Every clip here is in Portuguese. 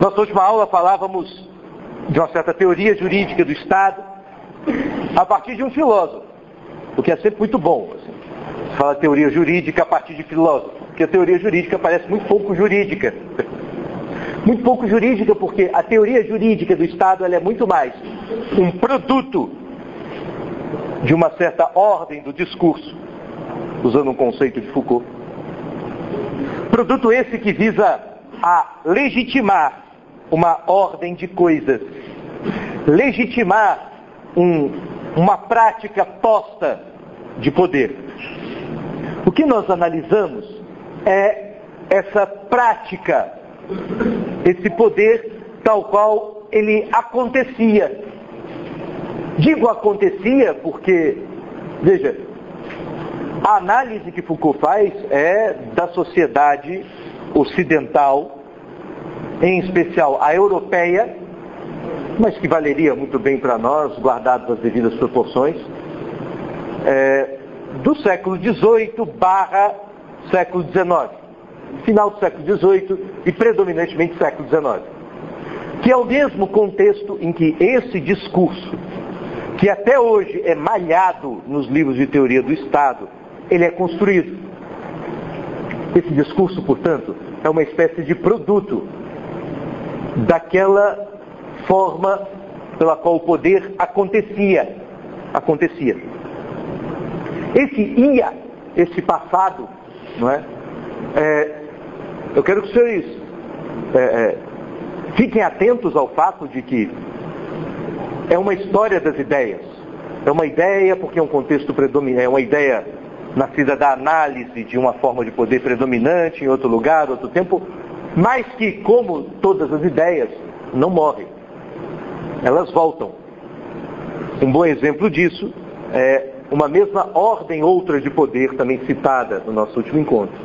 Nossa última aula falávamos de uma certa teoria jurídica do Estado a partir de um filósofo, o que é sempre muito bom. Assim. Fala teoria jurídica a partir de filósofo, porque a teoria jurídica parece muito pouco jurídica. Muito pouco jurídica, porque a teoria jurídica do Estado é muito mais um produto de uma certa ordem do discurso, usando um conceito de Foucault. Produto esse que visa a legitimar uma ordem de coisas, legitimar um, uma prática posta de poder. O que nós analisamos é essa prática, esse poder tal qual ele acontecia. Digo acontecia porque, veja, a análise que Foucault faz é da sociedade ocidental, em especial a europeia, mas que valeria muito bem para nós, guardadas as devidas proporções, é, do século XVIII barra século XIX, final do século XVIII e predominantemente século XIX, que é o mesmo contexto em que esse discurso, que até hoje é malhado nos livros de teoria do Estado, ele é construído. Esse discurso, portanto, é uma espécie de produto daquela forma pela qual o poder acontecia. Acontecia. Esse ia, esse passado, não é? é eu quero que os senhores é, é, fiquem atentos ao fato de que é uma história das ideias. É uma ideia porque é um contexto predominante, é uma ideia nascida da análise de uma forma de poder predominante em outro lugar, outro tempo, mas que, como todas as ideias, não morrem. Elas voltam. Um bom exemplo disso é uma mesma ordem outra de poder, também citada no nosso último encontro.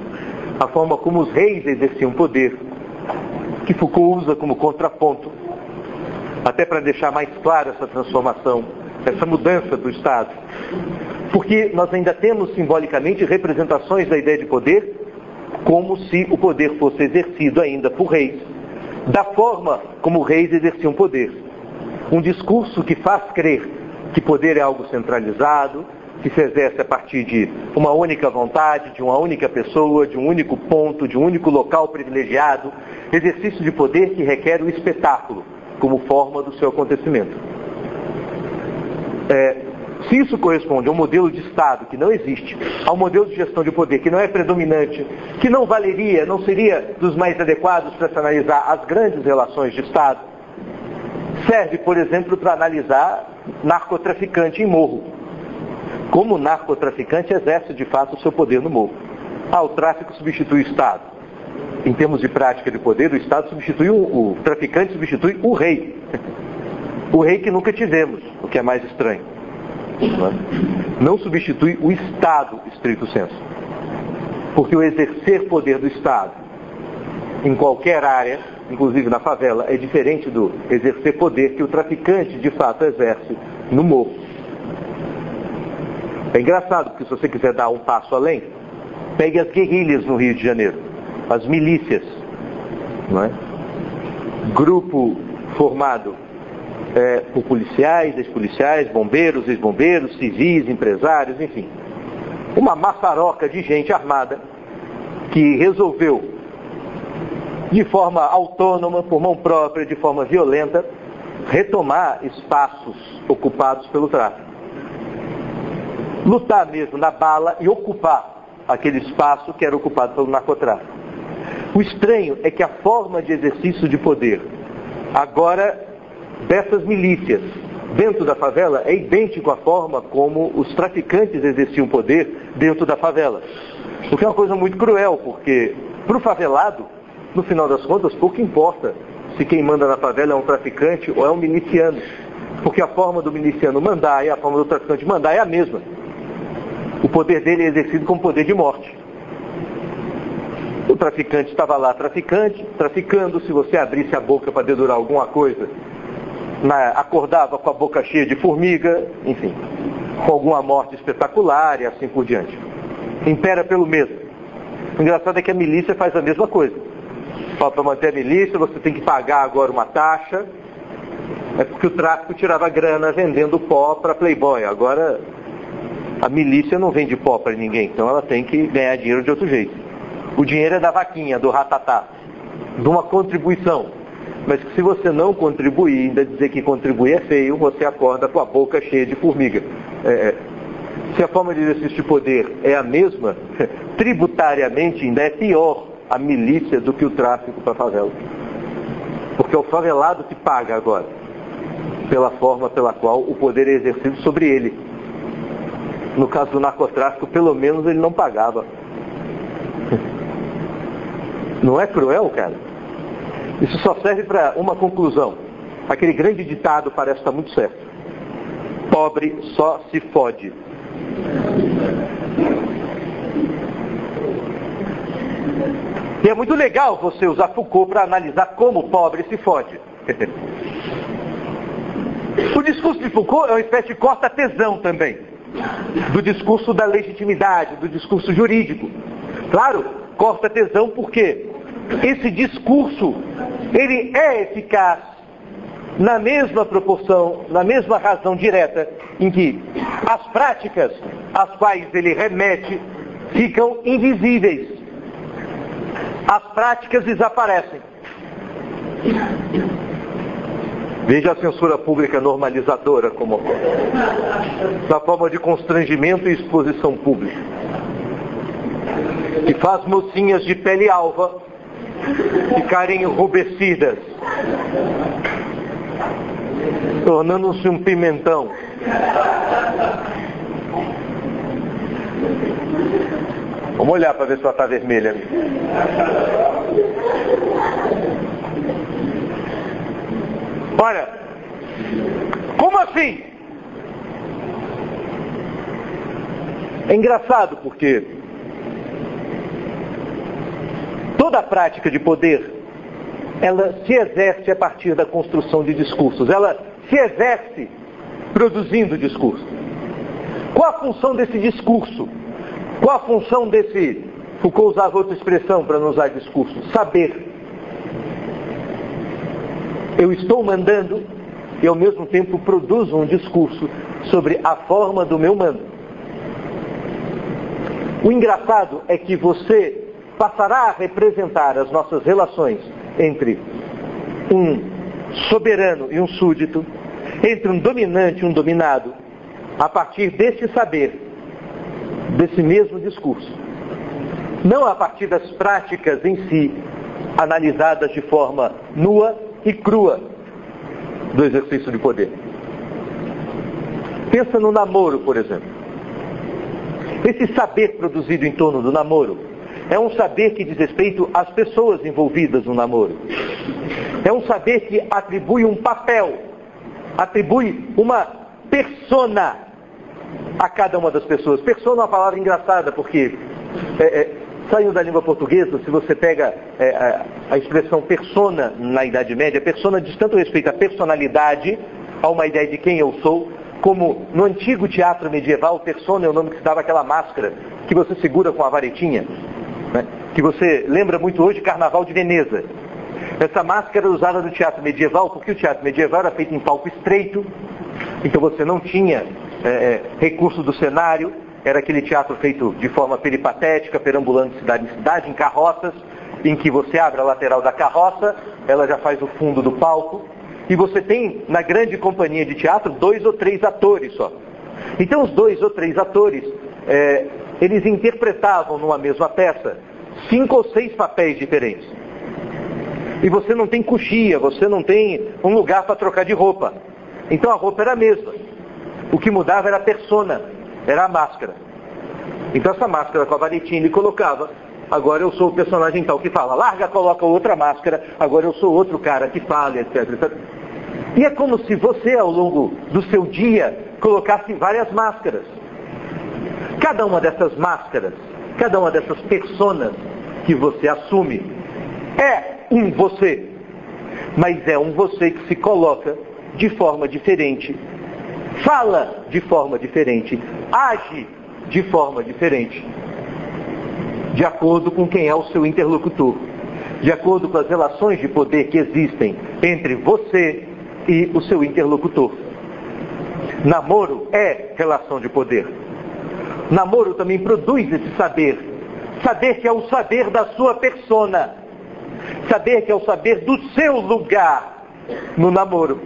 A forma como os reis exerciam poder, que Foucault usa como contraponto, até para deixar mais clara essa transformação, essa mudança do Estado. Porque nós ainda temos simbolicamente representações da ideia de poder como se o poder fosse exercido ainda por reis, da forma como reis exerciam poder. Um discurso que faz crer que poder é algo centralizado, que se exerce a partir de uma única vontade, de uma única pessoa, de um único ponto, de um único local privilegiado, exercício de poder que requer o espetáculo como forma do seu acontecimento. É, se isso corresponde a um modelo de Estado que não existe, a um modelo de gestão de poder que não é predominante, que não valeria, não seria dos mais adequados para se analisar as grandes relações de Estado, serve, por exemplo, para analisar narcotraficante em morro. Como o narcotraficante exerce de fato o seu poder no morro. Ah, o tráfico substitui o Estado. Em termos de prática de poder, o Estado substitui o, o traficante substitui o rei. O rei que nunca tivemos, o que é mais estranho. Não substitui o Estado, estrito senso. Porque o exercer poder do Estado em qualquer área, inclusive na favela, é diferente do exercer poder que o traficante de fato exerce no morro. É engraçado, porque se você quiser dar um passo além, pegue as guerrilhas no Rio de Janeiro, as milícias, não é? grupo formado é, por policiais, ex-policiais, bombeiros, ex-bombeiros, civis, empresários, enfim. Uma maçaroca de gente armada que resolveu, de forma autônoma, por mão própria, de forma violenta, retomar espaços ocupados pelo tráfico. Lutar mesmo na bala e ocupar aquele espaço que era ocupado pelo narcotráfico. O estranho é que a forma de exercício de poder agora dessas milícias dentro da favela é idêntico à forma como os traficantes exerciam poder dentro da favela. O que é uma coisa muito cruel, porque para o favelado, no final das contas, pouco importa se quem manda na favela é um traficante ou é um miliciano. Porque a forma do miliciano mandar e a forma do traficante mandar é a mesma. O poder dele é exercido como poder de morte. O traficante estava lá traficante, traficando, se você abrisse a boca para dedurar alguma coisa, na, acordava com a boca cheia de formiga, enfim, com alguma morte espetacular e assim por diante. Impera pelo mesmo. O engraçado é que a milícia faz a mesma coisa. Para manter a milícia, você tem que pagar agora uma taxa. É porque o tráfico tirava grana vendendo pó para Playboy. Agora a milícia não vende pó para ninguém, então ela tem que ganhar dinheiro de outro jeito. O dinheiro é da vaquinha, do ratatá, de uma contribuição. Mas se você não contribuir, ainda dizer que contribuir é feio, você acorda com a boca cheia de formiga. É, é se a forma de exercício de poder é a mesma, tributariamente ainda é pior a milícia do que o tráfico para a favela. Porque é o favelado que paga agora, pela forma pela qual o poder é exercido sobre ele. No caso do narcotráfico, pelo menos ele não pagava. Não é cruel, cara? Isso só serve para uma conclusão. Aquele grande ditado parece estar muito certo. Pobre só se fode. E é muito legal você usar Foucault para analisar como o pobre se fode. o discurso de Foucault é uma espécie de corta-tesão também. Do discurso da legitimidade, do discurso jurídico. Claro, corta-tesão porque esse discurso, ele é eficaz na mesma proporção, na mesma razão direta em que as práticas às quais ele remete ficam invisíveis. As práticas desaparecem. Veja a censura pública normalizadora como na forma de constrangimento e exposição pública. Que faz mocinhas de pele alva ficarem enrubescidas, tornando-se um pimentão. Vamos olhar para ver se ela está vermelha. Olha, como assim? É engraçado porque toda a prática de poder, ela se exerce a partir da construção de discursos. Ela se exerce produzindo discurso. Qual a função desse discurso? Qual a função desse, Foucault usava outra expressão para não usar discurso, saber. Eu estou mandando e ao mesmo tempo produzo um discurso sobre a forma do meu mando. O engraçado é que você passará a representar as nossas relações entre um soberano e um súdito, entre um dominante e um dominado, a partir desse saber, desse mesmo discurso. Não a partir das práticas em si, analisadas de forma nua e crua do exercício de poder. Pensa no namoro, por exemplo. Esse saber produzido em torno do namoro é um saber que diz respeito às pessoas envolvidas no namoro. É um saber que atribui um papel, atribui uma persona a cada uma das pessoas. Persona é uma palavra engraçada, porque é, é, saindo da língua portuguesa, se você pega é, a, a, expressão persona na Idade Média, persona diz tanto respeito à personalidade, a uma ideia de quem eu sou, como no antigo teatro medieval, persona é o nome que se dava aquela máscara que você segura com a varetinha né? que você lembra muito hoje Carnaval de Veneza. Essa máscara era usada no teatro medieval, porque o teatro medieval era feito em palco estreito, então você não tinha é, é, recurso do cenário, era aquele teatro feito de forma peripatética, perambulando de cidade em cidade, em carroças, em que você abre a lateral da carroça, ela já faz o fundo do palco, e você tem, na grande companhia de teatro, dois ou três atores só. Então os dois ou três atores é, eles interpretavam numa mesma peça cinco ou seis papéis diferentes. E você não tem coxia, você não tem um lugar para trocar de roupa. Então a roupa era a mesma. O que mudava era a persona, era a máscara. Então essa máscara com a varetinha ele colocava. Agora eu sou o personagem tal que fala. Larga, coloca outra máscara. Agora eu sou outro cara que fala, etc, etc. E é como se você, ao longo do seu dia, colocasse várias máscaras. Cada uma dessas máscaras, cada uma dessas personas que você assume é um você, mas é um você que se coloca de forma diferente, fala de forma diferente, age de forma diferente, de acordo com quem é o seu interlocutor. de acordo com as relações de poder que existem entre você e o seu interlocutor. Namoro é relação de poder. Namoro também produz esse saber. Saber que é o saber da sua persona. Saber que é o saber do seu lugar no namoro.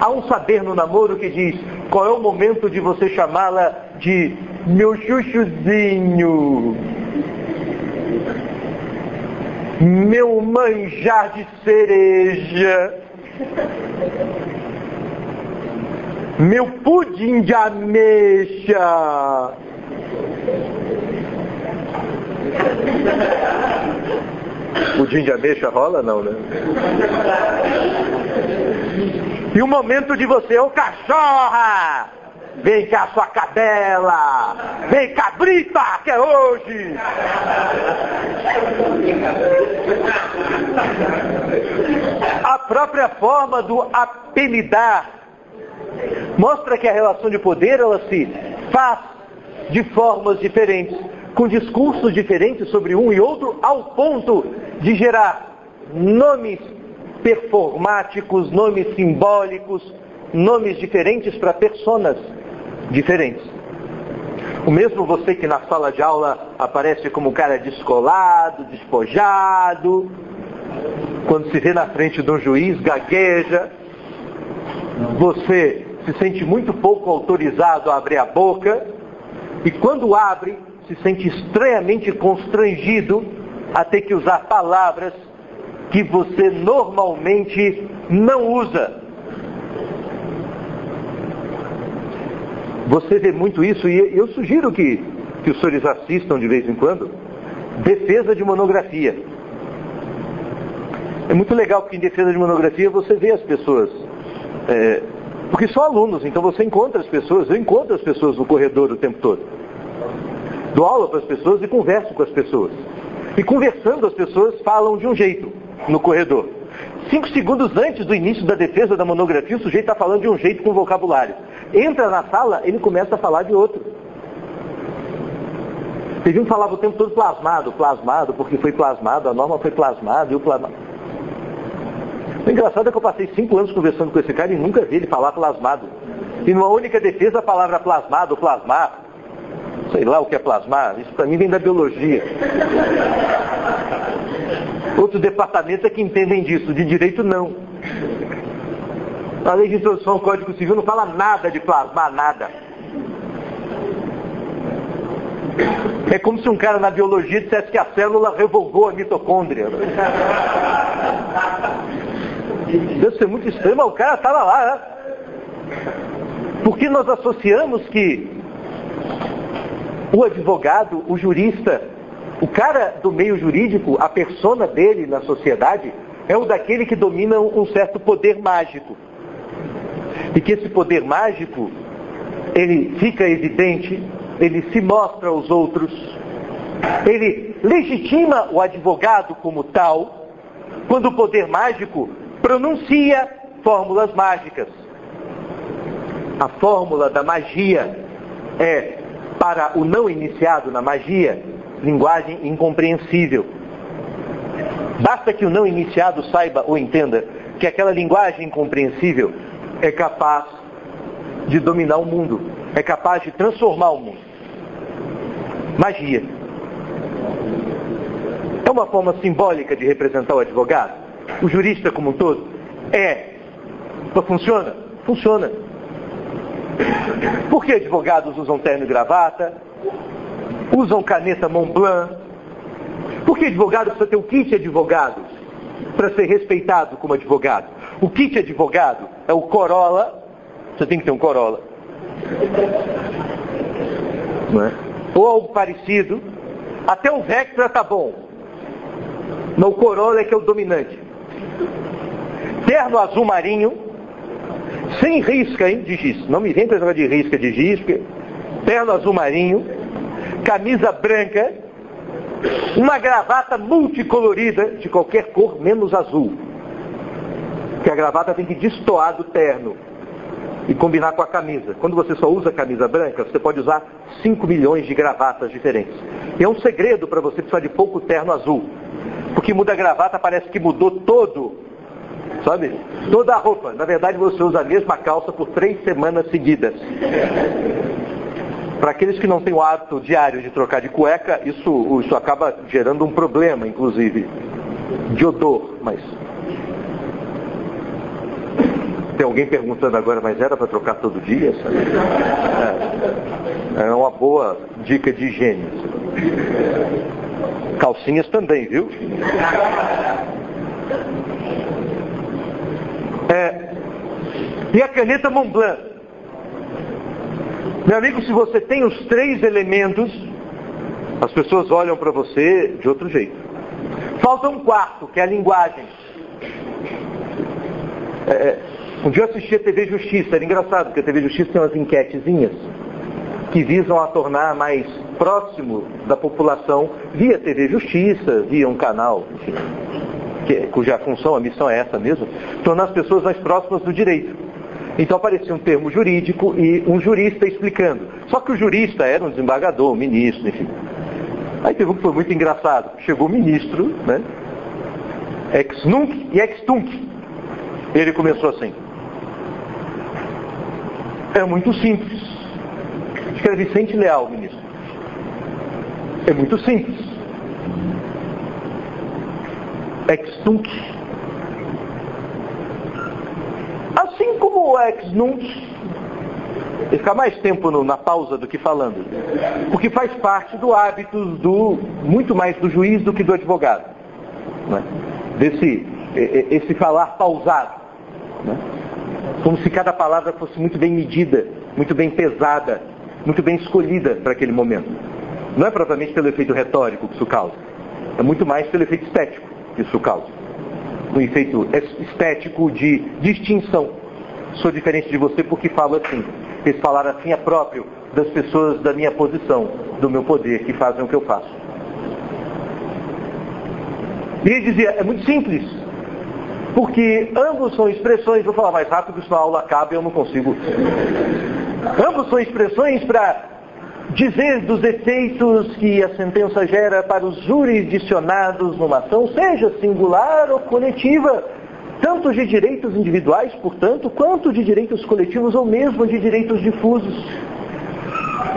Há um saber no namoro que diz qual é o momento de você chamá-la de meu chuchuzinho, meu manjar de cereja, meu pudim de ameixa. Pudim de ameixa rola não, né? E o momento de você, ô cachorra! Vem cá, sua cadela! Vem cabrita, que é hoje! A própria forma do apelidar mostra que a relação de poder ela se faz de formas diferentes, com discursos diferentes sobre um e outro, ao ponto de gerar nomes performáticos, nomes simbólicos, nomes diferentes para personas diferentes. O mesmo você que na sala de aula aparece como um cara descolado, despojado, quando se vê na frente de um juiz, gagueja, você se sente muito pouco autorizado a abrir a boca, e quando abre, se sente estranhamente constrangido a ter que usar palavras que você normalmente não usa. Você vê muito isso e eu sugiro que, que os senhores assistam de vez em quando. Defesa de monografia. É muito legal porque em defesa de monografia você vê as pessoas. É, porque são alunos, então você encontra as pessoas, eu encontro as pessoas no corredor o tempo todo. Dou aula para as pessoas e converso com as pessoas. E conversando, as pessoas falam de um jeito no corredor. Cinco segundos antes do início da defesa da monografia, o sujeito está falando de um jeito com vocabulário. Entra na sala, ele começa a falar de outro. Teve um que falava o tempo todo plasmado, plasmado, porque foi plasmado, a norma foi plasmada e o plasmado. O engraçado é que eu passei cinco anos conversando com esse cara e nunca vi ele falar plasmado. E numa única defesa a palavra plasmado, plasmar, sei lá o que é plasmar, isso para mim vem da biologia. Outro departamento é que entendem disso, de direito não. A lei de introdução ao Código Civil não fala nada de plasmar, nada. É como se um cara na biologia dissesse que a célula revogou a mitocôndria. Deve ser muito estranho, mas o cara estava lá, né? Porque nós associamos que o advogado, o jurista, o cara do meio jurídico, a persona dele na sociedade, é o daquele que domina um certo poder mágico. E que esse poder mágico, ele fica evidente, ele se mostra aos outros, ele legitima o advogado como tal, quando o poder mágico pronuncia fórmulas mágicas. A fórmula da magia é, para o não iniciado na magia, linguagem incompreensível. Basta que o não iniciado saiba ou entenda que aquela linguagem incompreensível é capaz de dominar o mundo, é capaz de transformar o mundo. Magia. É uma forma simbólica de representar o advogado, o jurista como um todo. É. Funciona? Funciona. Por que advogados usam terno e gravata? Usam caneta Montblanc? Por que advogado precisa ter o kit advogado para ser respeitado como advogado? O kit advogado é o Corolla, você tem que ter um Corolla. É? Ou algo parecido. Até o Vectra tá bom. Mas o Corolla é que é o dominante. Terno azul marinho, sem risca hein, de giz. Não me vem com de risca de giz, porque terno azul marinho, camisa branca, uma gravata multicolorida de qualquer cor menos azul. Que a gravata tem que destoar do terno e combinar com a camisa. Quando você só usa camisa branca, você pode usar 5 milhões de gravatas diferentes. E é um segredo para você precisar de pouco terno azul. Porque muda a gravata, parece que mudou todo, sabe? Toda a roupa. Na verdade, você usa a mesma calça por três semanas seguidas. Para aqueles que não têm o hábito diário de trocar de cueca, isso, isso acaba gerando um problema, inclusive, de odor. Mas tem alguém perguntando agora, mas era para trocar todo dia? É, é uma boa dica de higiene. Calcinhas também, viu? É, e a caneta Montblanc? Meu amigo, se você tem os três elementos, as pessoas olham para você de outro jeito. Falta um quarto, que é a linguagem. É, é um dia eu assisti a TV Justiça, era engraçado, porque a TV Justiça tem umas enquetezinhas que visam a tornar mais próximo da população via TV Justiça, via um canal, enfim, que, cuja função, a missão é essa mesmo, tornar as pessoas mais próximas do direito. Então aparecia um termo jurídico e um jurista explicando. Só que o jurista era um desembargador, um ministro, enfim. Aí teve um que foi muito engraçado. Chegou o ministro, né? Ex nunc e ex tunc. Ele começou assim. É muito simples. Escreve Vicente Leal, ministro. É muito simples. Ex tunc. Assim como o ex nunc, ele fica mais tempo no, na pausa do que falando. Porque faz parte do hábito do, muito mais do juiz do que do advogado. Né? Desse, esse falar pausado. Né? como se cada palavra fosse muito bem medida, muito bem pesada, muito bem escolhida para aquele momento. Não é propriamente pelo efeito retórico que isso causa, é muito mais pelo efeito estético que isso causa. Um efeito estético de distinção. Sou diferente de você porque falo assim. Esse falar assim é próprio das pessoas da minha posição, do meu poder, que fazem o que eu faço. E ele dizia, é muito simples porque ambos são expressões, vou falar mais rápido, senão a aula acaba e eu não consigo. Ambos são expressões para dizer dos efeitos que a sentença gera para os jurisdicionados numa ação, seja singular ou coletiva, tanto de direitos individuais, portanto, quanto de direitos coletivos ou mesmo de direitos difusos.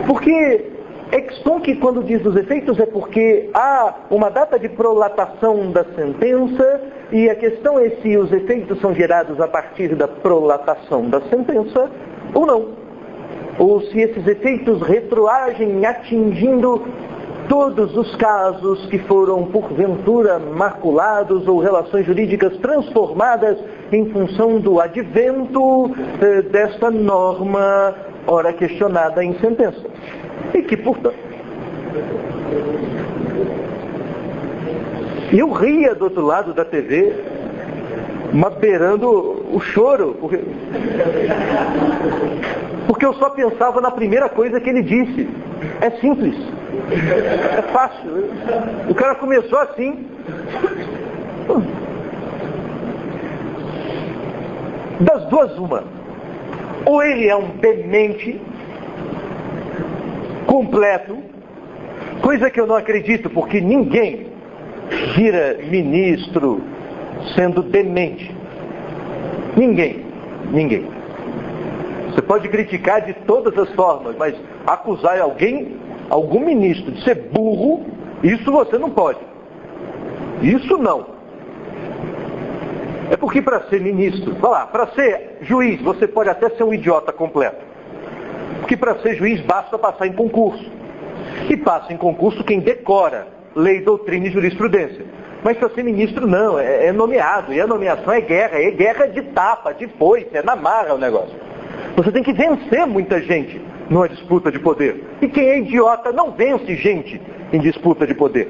Porque que quando diz os efeitos, é porque há uma data de prolatação da sentença, e a questão é se os efeitos são gerados a partir da prolatação da sentença ou não. Ou se esses efeitos retroagem atingindo todos os casos que foram porventura maculados ou relações jurídicas transformadas em função do advento eh, desta norma, ora questionada em sentença. E que, portanto, e eu ria do outro lado da TV, beirando o choro, porque, porque eu só pensava na primeira coisa que ele disse. É simples. É fácil. O cara começou assim. Das duas, uma. Ou ele é um demente completo, coisa que eu não acredito, porque ninguém vira ministro sendo demente. Ninguém, ninguém. Você pode criticar de todas as formas, mas acusar alguém, algum ministro, de ser burro, isso você não pode. Isso não. É porque para ser ministro, lá, para ser juiz, você pode até ser um idiota completo que para ser juiz basta passar em concurso. E passa em concurso quem decora lei, doutrina e jurisprudência. Mas para ser ministro não, é, é, nomeado. E a nomeação é guerra, é guerra de tapa, de foice, é na marra o negócio. Você tem que vencer muita gente numa disputa de poder. E quem é idiota não vence gente em disputa de poder.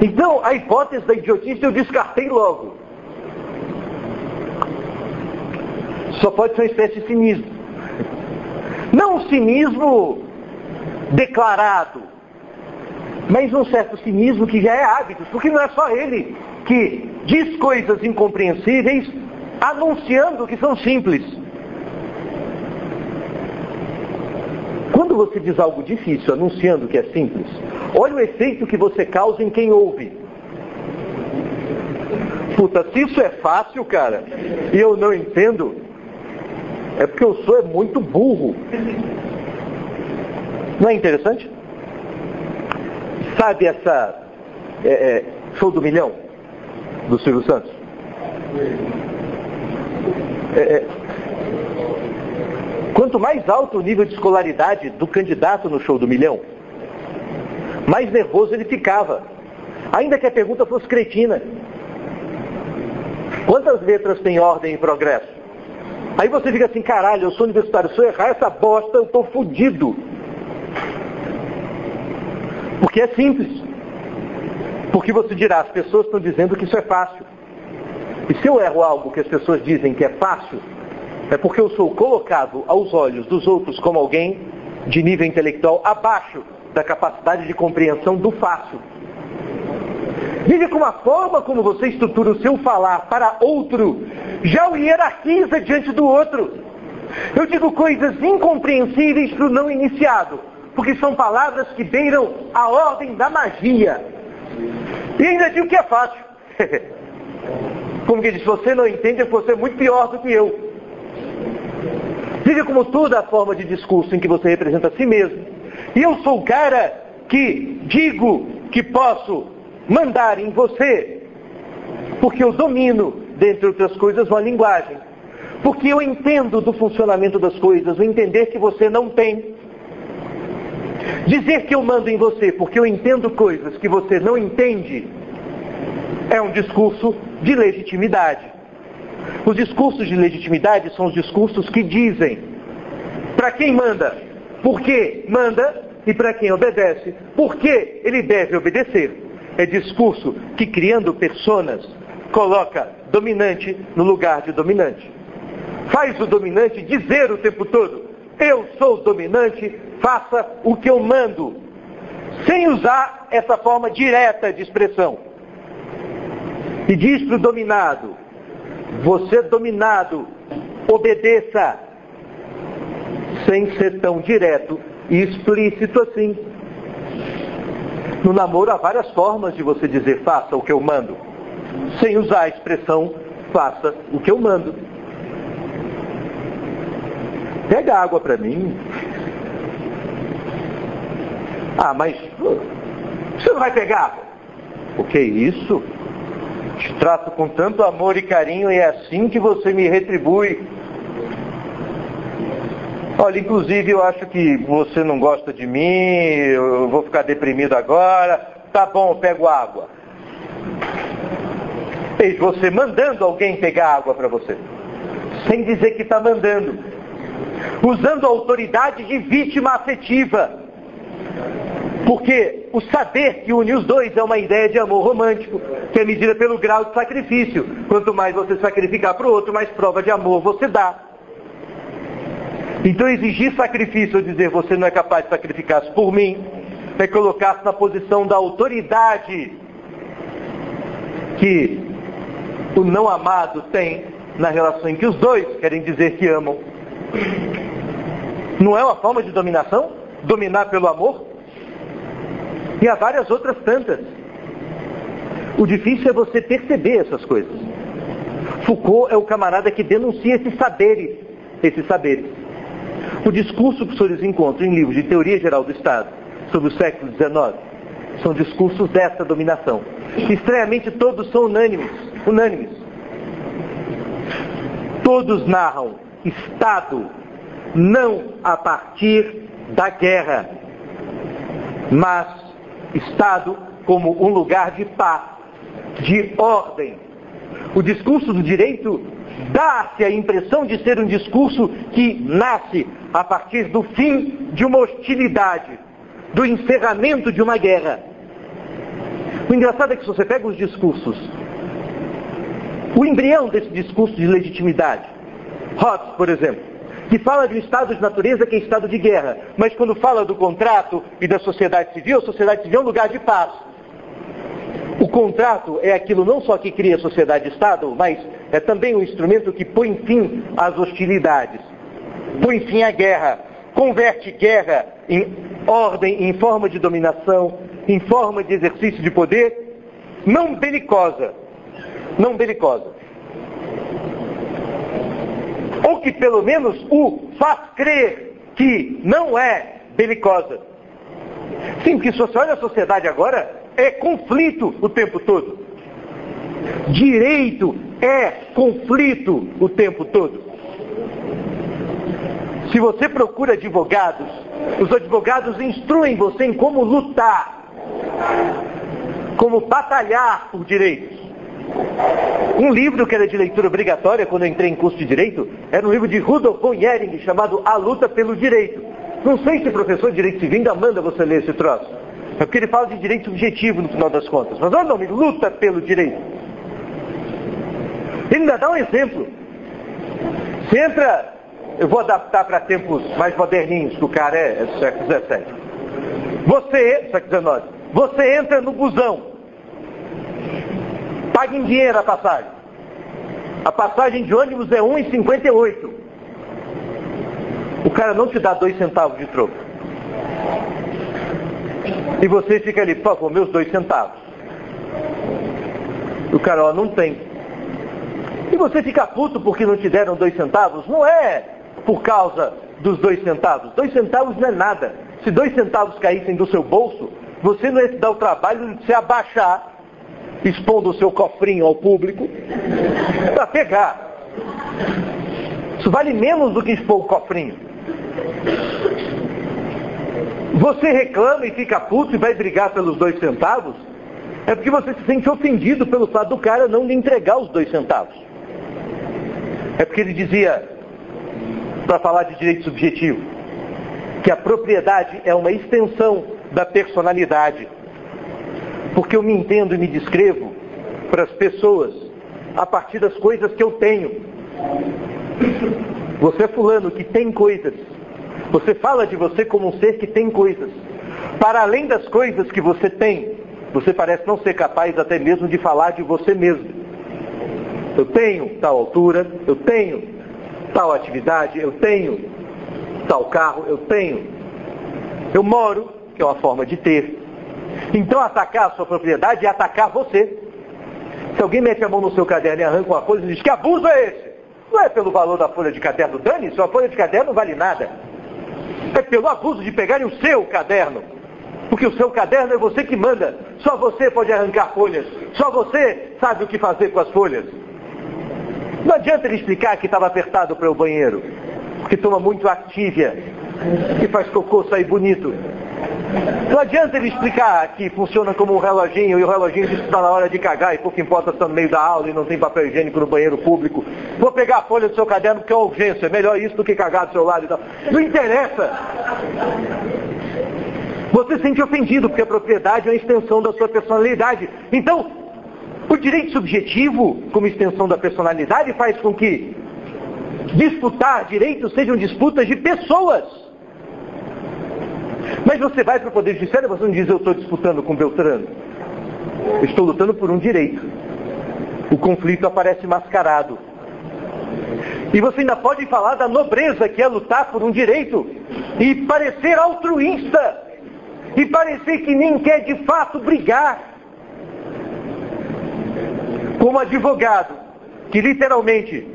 Então, a hipótese da idiotice eu descartei logo. Só pode ser uma espécie de cinismo. Não um cinismo declarado, mas um certo cinismo que já é hábito, porque não é só ele que diz coisas incompreensíveis anunciando que são simples. Quando você diz algo difícil anunciando que é simples, Olha o efeito que você causa em quem ouve. Puta, se isso é fácil, cara, e eu não entendo, é porque eu sou é muito burro. Não é interessante? Sabe essa é, é, show do milhão do Silvio Santos? É, é, quanto mais alto o nível de escolaridade do candidato no show do milhão, mais nervoso ele ficava. Ainda que a pergunta fosse cretina. Quantas letras tem ordem e progresso? Aí você fica assim, caralho, eu sou universitário, se eu errar essa bosta, eu estou fudido. Porque é simples. Porque você dirá, as pessoas estão dizendo que isso é fácil. E se eu erro algo que as pessoas dizem que é fácil, é porque eu sou colocado aos olhos dos outros como alguém de nível intelectual abaixo da capacidade de compreensão do fácil. Vive com a forma como você estrutura o seu falar para outro, já o hierarquiza diante do outro. Eu digo coisas incompreensíveis para o não iniciado, porque são palavras que beiram a ordem da magia. E ainda digo que é fácil. Como que diz, você não entende, você é muito pior do que eu. Vive como toda a forma de discurso em que você representa a si mesmo. E eu sou o cara que digo que posso mandar em você, porque eu domino, dentre outras coisas, uma linguagem. Porque eu entendo do funcionamento das coisas, o entender que você não tem. Dizer que eu mando em você porque eu entendo coisas que você não entende é um discurso de legitimidade. Os discursos de legitimidade são os discursos que dizem para quem manda, por que manda e para quem obedece, por que ele deve obedecer é discurso que, criando personas, coloca dominante no lugar de dominante. Faz o dominante dizer o tempo todo: Eu sou dominante, faça o que eu mando, sem usar essa forma direta de expressão. E diz para o dominado: Você dominado, obedeça, sem ser tão direto e explícito assim. No namoro há várias formas de você dizer faça o que eu mando, sem usar a expressão faça o que eu mando. Pega água para mim. Ah, mas você não vai pegar? O que é isso? Te trato com tanto amor e carinho e é assim que você me retribui. Olha, inclusive eu acho que você não gosta de mim, eu vou ficar deprimido agora. Tá bom, eu pego água. Eis você mandando alguém pegar água para você. Sem dizer que está mandando. Usando a autoridade de vítima afetiva. Porque o saber que une os dois é uma ideia de amor romântico, que é medida pelo grau de sacrifício. Quanto mais você sacrificar para o outro, mais prova de amor você dá. Então exigir sacrifício, ou dizer você não é capaz de sacrificar-se por mim, é colocar-se na posição da autoridade que o não amado tem na relação em que os dois querem dizer que amam. Não é uma forma de dominação? Dominar pelo amor? E há várias outras tantas. O difícil é você perceber essas coisas. Foucault é o camarada que denuncia esses saberes, esses saberes. O discurso que os senhores encontram em livros de teoria geral do Estado sobre o século XIX são discursos dessa dominação. Estranhamente todos são unânimes, unânimes. Todos narram Estado não a partir da guerra, mas Estado como um lugar de paz, de ordem. O discurso do direito dá-se a impressão de ser um discurso que nasce a partir do fim de uma hostilidade, do encerramento de uma guerra. O engraçado é que se você pega os discursos, o embrião desse discurso de legitimidade, Hobbes, por exemplo, que fala de um estado de natureza que é estado de guerra, mas quando fala do contrato e da sociedade civil, a sociedade civil é um lugar de paz. O contrato é aquilo não só que cria sociedade-estado, mas é também um instrumento que põe fim às hostilidades, põe fim à guerra, converte guerra em ordem, em forma de dominação, em forma de exercício de poder, não belicosa, não belicosa. Ou que pelo menos o faz crer que não é belicosa. Sim, porque se você olha a sociedade agora, é conflito o tempo todo. Direito é conflito o tempo todo. Se você procura advogados, os advogados instruem você em como lutar, como batalhar por direitos. Um livro que era de leitura obrigatória quando eu entrei em curso de direito era um livro de Rudolf von Jering chamado A Luta pelo Direito. Não sei se o professor de direito civil ainda manda você ler esse troço. É porque ele fala de direito subjetivo no final das contas. Mas olha o nome, luta pelo direito. Ele ainda dá um exemplo. Você entra, eu vou adaptar para tempos mais moderninhos, que o cara é, é do século XVII. Você, século XIX, você entra no busão. Paga em dinheiro a passagem. A passagem de ônibus é 1,58. O cara não te dá dois centavos de troco. E você fica ali, por favor, meus dois centavos. O cara, ó, não tem. E você fica puto porque não te deram dois centavos? Não é por causa dos dois centavos. Dois centavos não é nada. Se dois centavos caíssem do seu bolso, você não ia se dar o trabalho de se abaixar, expondo o seu cofrinho ao público, para pegar. Isso vale menos do que expor o cofrinho. Você reclama e fica puto e vai brigar pelos dois centavos, é porque você se sente ofendido pelo fato do cara não lhe entregar os dois centavos. É porque ele dizia, para falar de direito subjetivo, que a propriedade é uma extensão da personalidade. Porque eu me entendo e me descrevo para as pessoas a partir das coisas que eu tenho. Você é fulano que tem coisas você fala de você como um ser que tem coisas. Para além das coisas que você tem, você parece não ser capaz até mesmo de falar de você mesmo. Eu tenho tal altura, eu tenho tal atividade, eu tenho tal carro, eu tenho. Eu moro, que é uma forma de ter. Então atacar a sua propriedade é atacar você. Se alguém mete a mão no seu caderno e arranca uma coisa e diz que abuso é esse? Não é pelo valor da folha de caderno, dane, sua folha de caderno não vale nada é pelo abuso de pegarem o seu caderno. Porque o seu caderno é você que manda. Só você pode arrancar folhas. Só você sabe o que fazer com as folhas. Não adianta ele explicar que estava apertado para o banheiro. Porque toma muito Activia. Que faz cocô sair bonito. Não adianta ele explicar que funciona como um reloginho e o reloginho diz que está na hora de cagar e pouco importa está no meio da aula e não tem papel higiênico no banheiro público. Vou pegar a folha do seu caderno porque é urgência. Melhor isso do que cagar do seu lado e tal. Não interessa. Você se sente ofendido porque a propriedade é uma extensão da sua personalidade. Então, o direito subjetivo, como extensão da personalidade, faz com que disputar direitos sejam disputas de pessoas. Mas você vai para o Poder Judiciário e você não diz eu estou disputando com Beltrano. Eu estou lutando por um direito. O conflito aparece mascarado. E você ainda pode falar da nobreza que é lutar por um direito e parecer altruísta e parecer que nem quer de fato brigar. Como advogado que literalmente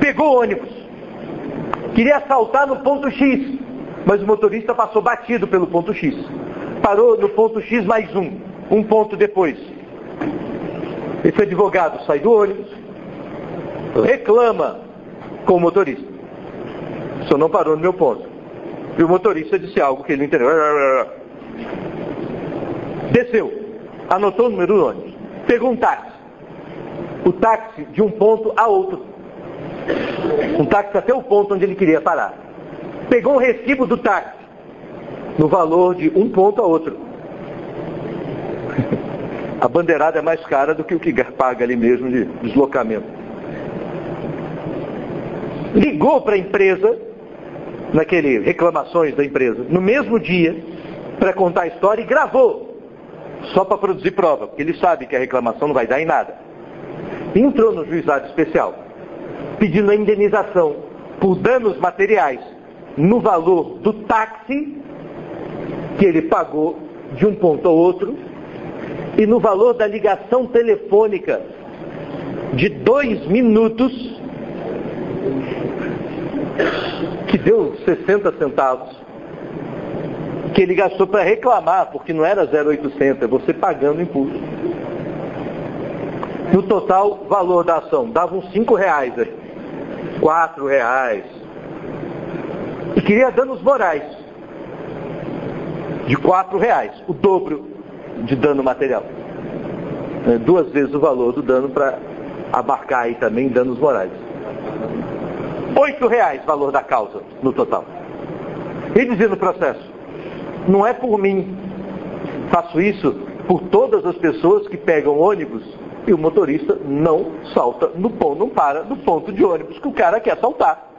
pegou ônibus, queria assaltar no ponto X, mas o motorista passou batido pelo ponto X. Parou no ponto X mais um, um ponto depois. Esse advogado sai do ônibus, reclama com o motorista. O senhor não parou no meu ponto. E o motorista disse algo que ele não entendeu. Desceu, anotou o número do ônibus, pegou um táxi. O táxi de um ponto a outro. Um táxi até o ponto onde ele queria parar pegou o recibo do táxi, no valor de um ponto a outro. A bandeirada é mais cara do que o que paga ali mesmo de deslocamento. Ligou para a empresa, naquele reclamações da empresa, no mesmo dia, para contar a história e gravou, só para produzir prova, porque ele sabe que a reclamação não vai dar em nada. Entrou no juizado especial, pedindo a indenização por danos materiais no valor do táxi que ele pagou de um ponto ao outro e no valor da ligação telefônica de dois minutos, que deu 60 centavos, que ele gastou para reclamar, porque não era 0,800, é você pagando impulso. No total, valor da ação, dava uns 5 reais, 4 reais. E queria danos morais de 4 reais, o dobro de dano material. É, duas vezes o valor do dano para abarcar aí também danos morais. 8 reais valor da causa no total. E dizia no processo, não é por mim, faço isso por todas as pessoas que pegam ônibus e o motorista não salta no ponto, não para no ponto de ônibus que o cara quer saltar.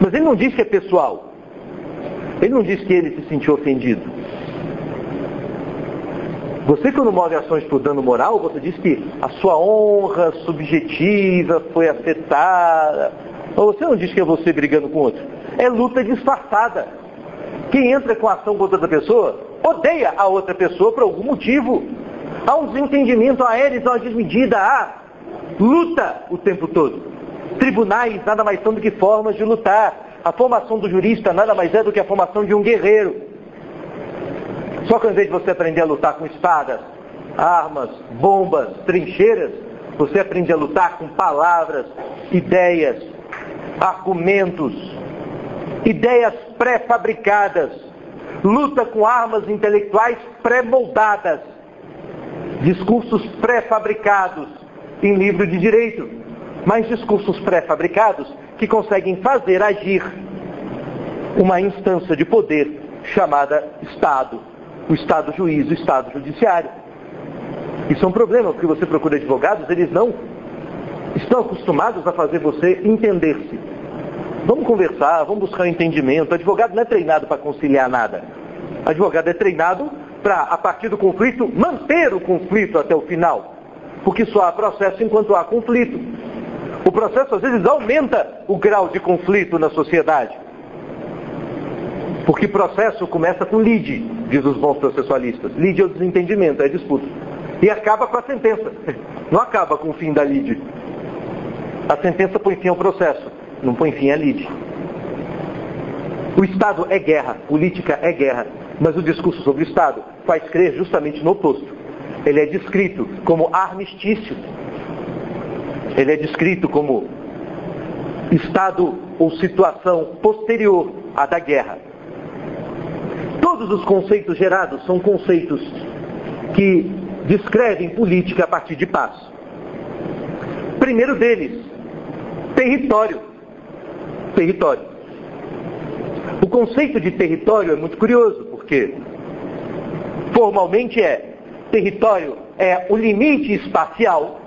Mas ele não diz que é pessoal. Ele não diz que ele se sentiu ofendido. Você quando move ações por dano moral, você diz que a sua honra subjetiva foi afetada. Ou você não diz que é você brigando com outro. É luta disfarçada. Quem entra com ação contra outra pessoa, odeia a outra pessoa por algum motivo. Há um desentendimento, há eles, há uma desmedida, há luta o tempo todo. Tribunais nada mais são do que formas de lutar. A formação do jurista nada mais é do que a formação de um guerreiro. Só que ao invés de você aprender a lutar com espadas, armas, bombas, trincheiras, você aprende a lutar com palavras, ideias, argumentos, ideias pré-fabricadas. Luta com armas intelectuais pré-moldadas, discursos pré-fabricados em livro de direito, mas discursos pré-fabricados que conseguem fazer agir uma instância de poder chamada Estado, o Estado juiz, o Estado judiciário. Isso é um problema, porque você procura advogados, eles não estão acostumados a fazer você entender-se. Vamos conversar, vamos buscar um entendimento. O advogado não é treinado para conciliar nada. O advogado é treinado para, a partir do conflito, manter o conflito até o final. Porque só há processo enquanto há conflito. O processo às vezes aumenta o grau de conflito na sociedade. Porque processo começa com lide, diz os bons processualistas. Lide é o desentendimento, é a disputa. E acaba com a sentença. Não acaba com o fim da lide. A sentença põe fim ao processo, não põe fim à lide. O Estado é guerra, política é guerra, mas o discurso sobre o Estado faz crer justamente no oposto. Ele é descrito como armistício, ele é descrito como estado ou situação posterior à da guerra. Todos os conceitos gerados são conceitos que descrevem política a partir de paz. Primeiro deles, território. Território. O conceito de território é muito curioso, porque formalmente é território é o limite espacial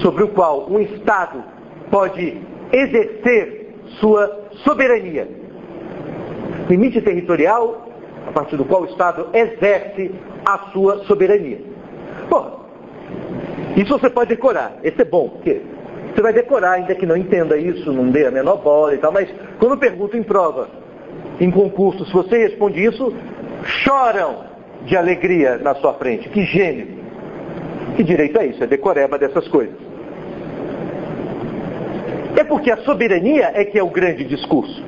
sobre o qual um Estado pode exercer sua soberania. Limite territorial a partir do qual o Estado exerce a sua soberania. Bom, isso você pode decorar. Esse é bom, porque você vai decorar, ainda que não entenda isso, não dê a menor bola e tal, mas quando pergunto em prova, em concurso, se você responde isso, choram de alegria na sua frente. Que gênio! Que direito é isso? É decoreba dessas coisas. É porque a soberania é que é o grande discurso.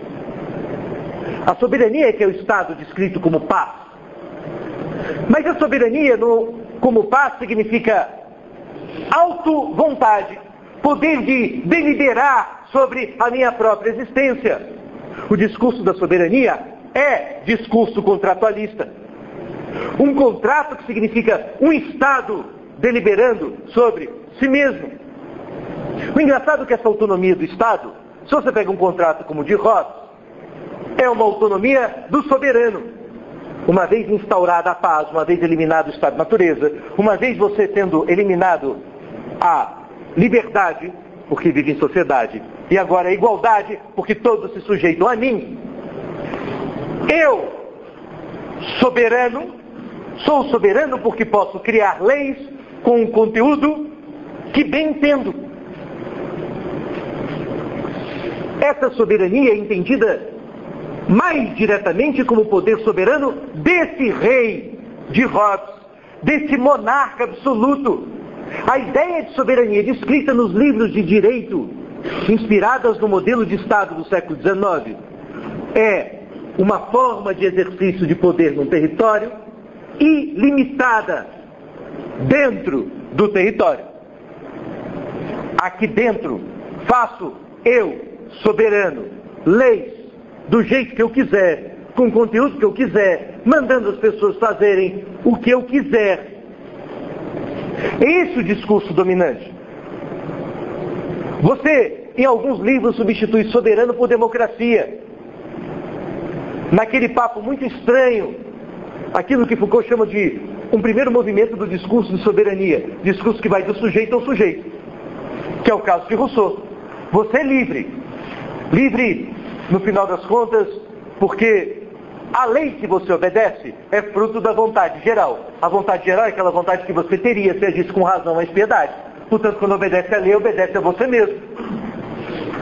A soberania é que é o Estado descrito como paz. Mas a soberania no, como paz significa auto-vontade, poder de deliberar sobre a minha própria existência. O discurso da soberania é discurso contratualista. Um contrato que significa um Estado deliberando sobre si mesmo. O engraçado é que essa autonomia do Estado, se você pega um contrato como o de Ross, é uma autonomia do soberano. Uma vez instaurada a paz, uma vez eliminado o estado de natureza, uma vez você tendo eliminado a liberdade, porque vive em sociedade, e agora a igualdade, porque todos se sujeitam a mim. Eu, soberano, sou soberano porque posso criar leis com um conteúdo que bem entendo. Essa soberania é entendida mais diretamente como poder soberano desse rei de Rhodes, desse monarca absoluto. A ideia de soberania descrita nos livros de direito, inspiradas no modelo de Estado do século XIX, é uma forma de exercício de poder num território ilimitada dentro do território. Aqui dentro faço eu, soberano, leis do jeito que eu quiser, com o conteúdo que eu quiser, mandando as pessoas fazerem o que eu quiser. É esse o discurso dominante. Você, em alguns livros, substitui soberano por democracia. Naquele papo muito estranho, aquilo que Foucault chama de um primeiro movimento do discurso de soberania, discurso que vai do sujeito ao sujeito, que é o caso de Rousseau. Você é livre. Livre, no final das contas, porque a lei que você obedece é fruto da vontade geral. A vontade geral é aquela vontade que você teria se agisse com razão e piedade. Portanto, quando obedece a lei, obedece a você mesmo.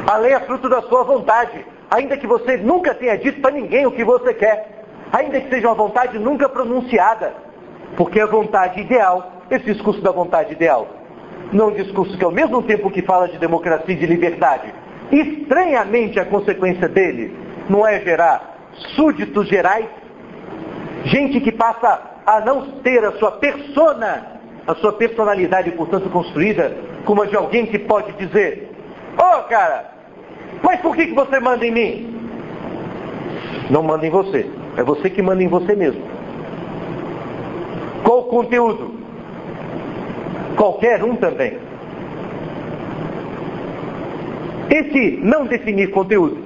A lei é fruto da sua vontade, ainda que você nunca tenha dito para ninguém o que você quer, ainda que seja uma vontade nunca pronunciada, porque a vontade ideal, esse discurso da vontade ideal, não é um discurso que ao mesmo tempo que fala de democracia e de liberdade, estranhamente a consequência dele não é gerar súditos gerais, gente que passa a não ter a sua persona, a sua personalidade, portanto, construída como a de alguém que pode dizer, ô oh, cara, mas por que, que você manda em mim? Não manda em você, é você que manda em você mesmo. Qual o conteúdo? Qualquer um também. Esse não definir conteúdo,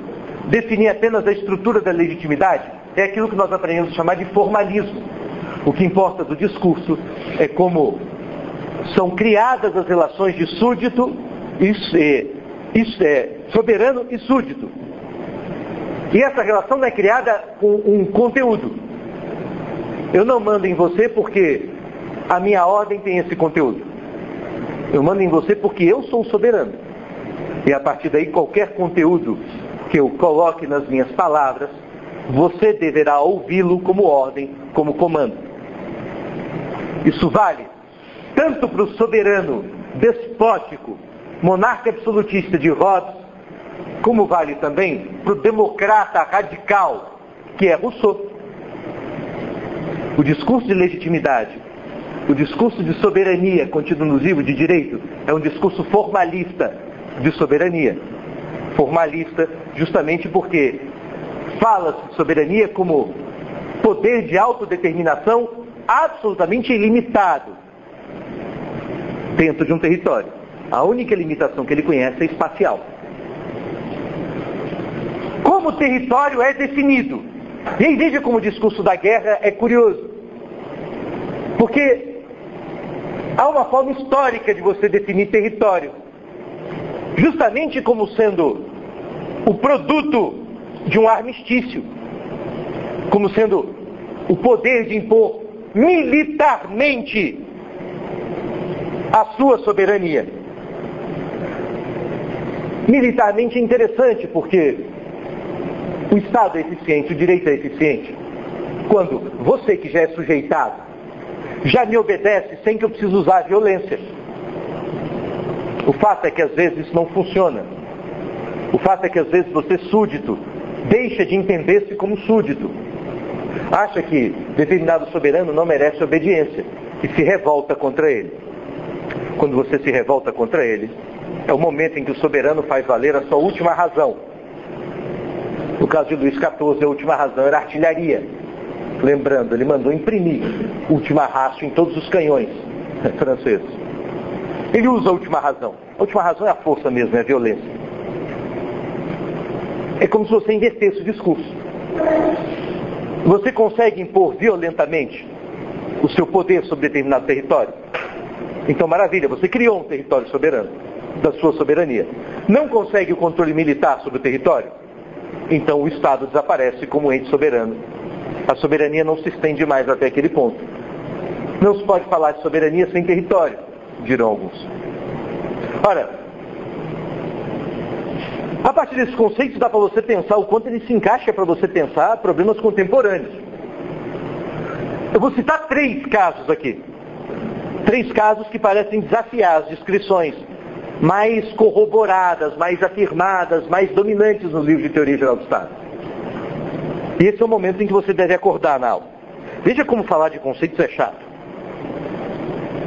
definir apenas a estrutura da legitimidade, é aquilo que nós aprendemos a chamar de formalismo. O que importa do discurso é como são criadas as relações de súdito, isso é, isso é soberano e súdito. E essa relação não é criada com um conteúdo. Eu não mando em você porque a minha ordem tem esse conteúdo. Eu mando em você porque eu sou soberano. E a partir daí, qualquer conteúdo que eu coloque nas minhas palavras, você deverá ouvi-lo como ordem, como comando. Isso vale tanto para o soberano despótico, monarca absolutista de Rhodes, como vale também para o democrata radical, que é Rousseau. O discurso de legitimidade, o discurso de soberania contido no livro de direito, é um discurso formalista de soberania. Formalista justamente porque fala-se de soberania como poder de autodeterminação absolutamente ilimitado dentro de um território. A única limitação que ele conhece é espacial. Como o território é definido? E aí veja como o discurso da guerra é curioso. Porque há uma forma histórica de você definir território. Justamente como sendo o produto de um armistício. Como sendo o poder de impor militarmente a sua soberania. Militarmente é interessante porque o Estado é eficiente, o direito é eficiente. Quando você que já é sujeitado, já me obedece sem que eu precise usar violência. O fato é que às vezes isso não funciona. O fato é que às vezes você súdito deixa de entender-se como súdito. Acha que determinado soberano não merece obediência e se revolta contra ele. Quando você se revolta contra ele, é o momento em que o soberano faz valer a sua última razão. No caso de Luís XIV, a última razão era artilharia. Lembrando, ele mandou imprimir última raça em todos os canhões franceses. Ele usa a última razão. A última razão é a força mesmo, é a violência. É como se você invertesse o discurso. Você consegue impor violentamente o seu poder sobre determinado território? Então, maravilha, você criou um território soberano, da sua soberania. Não consegue o controle militar sobre o território? Então o Estado desaparece como ente soberano. A soberania não se estende mais até aquele ponto. Não se pode falar de soberania sem território, dirão alguns. Ora, A partir desses conceitos dá para você pensar o quanto ele se encaixa para você pensar problemas contemporâneos. Eu vou citar três casos aqui. Três casos que parecem desafiar as descrições mais corroboradas, mais afirmadas, mais dominantes no livro de Teoria Geral do Estado. E esse é o momento em que você deve acordar na aula. Veja como falar de conceitos é chato.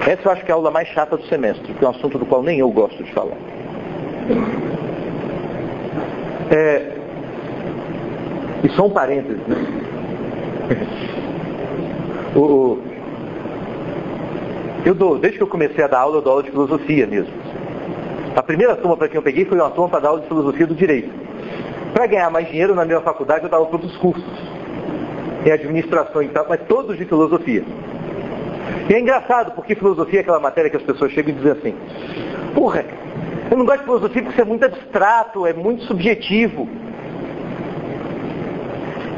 Essa eu acho que é a aula mais chata do semestre, que é um assunto do qual nem eu gosto de falar. É, e só um parênteses, né? o, eu dou, desde que eu comecei a dar aula, eu dou aula de filosofia mesmo. A primeira turma para quem eu peguei foi uma turma para dar aula de filosofia do direito. Para ganhar mais dinheiro na minha faculdade eu dava todos os cursos. Em administração e tal, mas todos de filosofia. E é engraçado, porque filosofia é aquela matéria que as pessoas chegam e dizem assim, porra, eu não gosto de filosofia porque isso é muito abstrato, é muito subjetivo.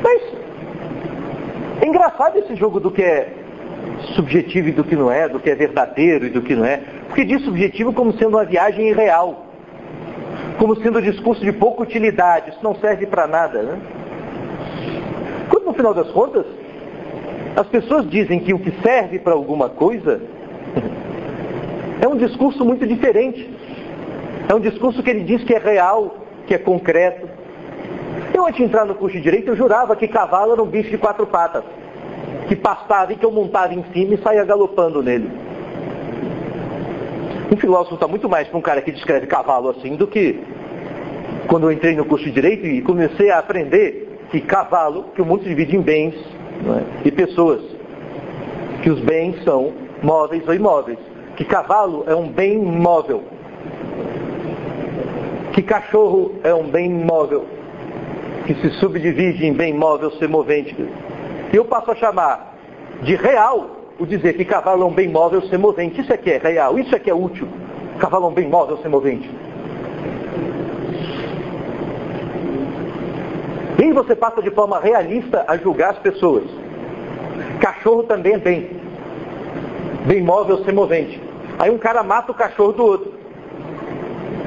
Mas é engraçado esse jogo do que é subjetivo e do que não é, do que é verdadeiro e do que não é. Porque diz subjetivo como sendo uma viagem irreal. Como sendo um discurso de pouca utilidade. Isso não serve para nada, né? Quando no final das contas, as pessoas dizem que o que serve para alguma coisa é um discurso muito diferente. É um discurso que ele diz que é real, que é concreto. Eu antes de entrar no curso de direito, eu jurava que cavalo era um bicho de quatro patas que pastava e que eu montava em cima e saía galopando nele. Um filósofo está muito mais para um cara que descreve cavalo assim do que quando eu entrei no curso de Direito e comecei a aprender que cavalo, que o mundo se divide em bens é? e pessoas. Que os bens são móveis ou imóveis. Que cavalo é um bem móvel. Que cachorro é um bem móvel. Que se subdivide em bem móvel semovente eu passo a chamar de real o dizer que cavalo é um bem móvel semovente. Isso é que é real, isso é que é útil. Cavalo é um bem móvel semovente. Aí você passa de forma realista a julgar as pessoas. Cachorro também é bem. Bem móvel semovente. Aí um cara mata o cachorro do outro.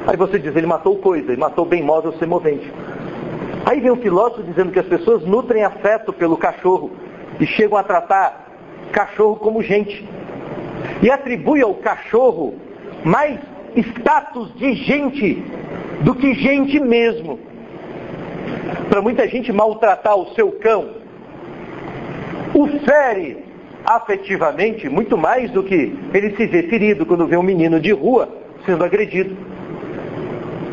Aí você diz, ele matou coisa, ele matou bem móvel semovente. Aí vem um filósofo dizendo que as pessoas nutrem afeto pelo cachorro e chegam a tratar cachorro como gente. E atribui ao cachorro mais status de gente do que gente mesmo. Para muita gente maltratar o seu cão, o fere afetivamente muito mais do que ele se vê ferido quando vê um menino de rua sendo agredido.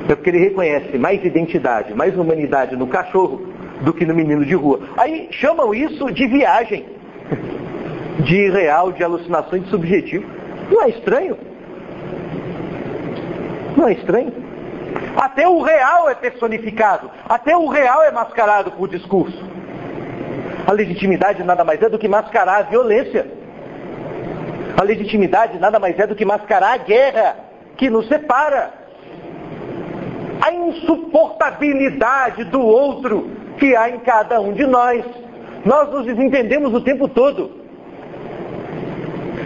É porque ele reconhece mais identidade, mais humanidade no cachorro do que no menino de rua. Aí chamam isso de viagem, de irreal, de alucinação, de subjetivo. Não é estranho? Não é estranho? Até o real é personificado, até o real é mascarado por discurso. A legitimidade nada mais é do que mascarar a violência. A legitimidade nada mais é do que mascarar a guerra que nos separa a insuportabilidade do outro que há em cada um de nós. Nós nos desentendemos o tempo todo.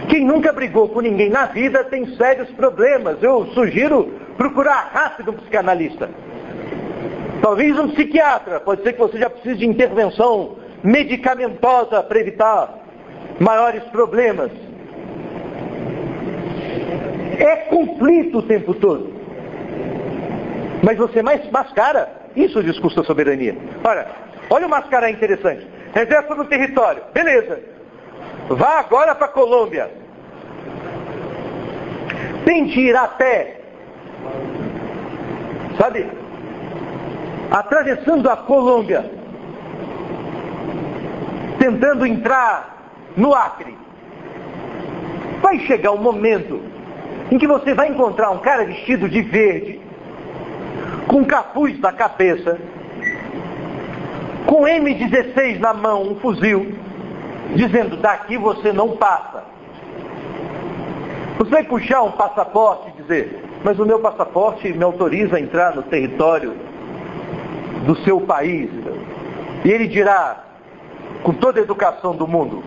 Quem nunca brigou com ninguém na vida tem sérios problemas. Eu sugiro procurar rápido um psicanalista. Talvez um psiquiatra. Pode ser que você já precise de intervenção medicamentosa para evitar maiores problemas. É conflito o tempo todo. Mas você mais mascara isso é o discurso da soberania. Olha, olha o mascarar interessante. Reserva no território. Beleza. Vá agora para a Colômbia. Tente ir a pé. Sabe? Atravessando a Colômbia. Tentando entrar no Acre. Vai chegar um momento em que você vai encontrar um cara vestido de verde, com capuz na cabeça, com M16 na mão, um fuzil, dizendo, daqui você não passa. Você vai puxar um passaporte e dizer, mas o meu passaporte me autoriza a entrar no território do seu país. E ele dirá, com toda a educação do mundo,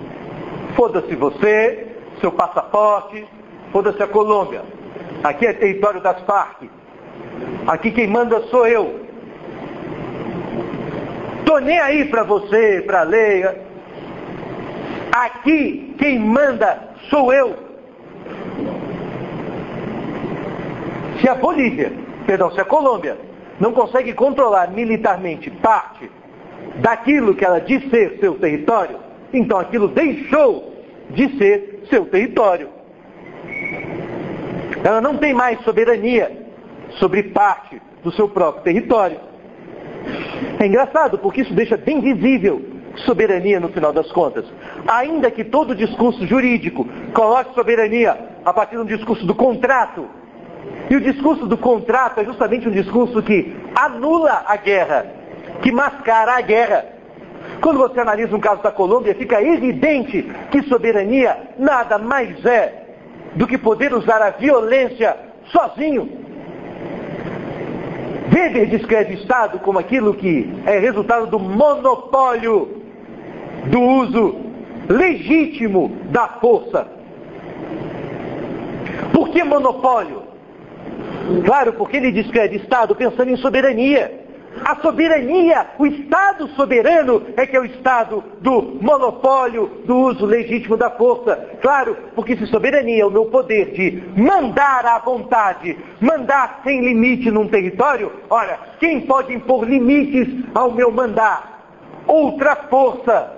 foda-se você, seu passaporte, foda-se a Colômbia. Aqui é território das Farc. Aqui quem manda sou eu. Tô nem aí para você, para a lei. Aqui quem manda sou eu. Se a Bolívia, perdão, se a Colômbia não consegue controlar militarmente parte daquilo que ela diz ser seu território, então aquilo deixou de ser seu território. Ela não tem mais soberania sobre parte do seu próprio território. É engraçado, porque isso deixa bem visível soberania no final das contas. Ainda que todo discurso jurídico coloque soberania a partir de um discurso do contrato, e o discurso do contrato é justamente um discurso que anula a guerra, que mascara a guerra. Quando você analisa um caso da Colômbia, fica evidente que soberania nada mais é do que poder usar a violência sozinho. Weber descreve Estado como aquilo que é resultado do monopólio do uso legítimo da força. Por que monopólio? Claro, porque ele descreve Estado pensando em soberania. A soberania, o Estado soberano é que é o Estado do monopólio, do uso legítimo da força. Claro, porque se soberania é o meu poder de mandar à vontade, mandar sem limite num território, olha, quem pode impor limites ao meu mandar? Outra força,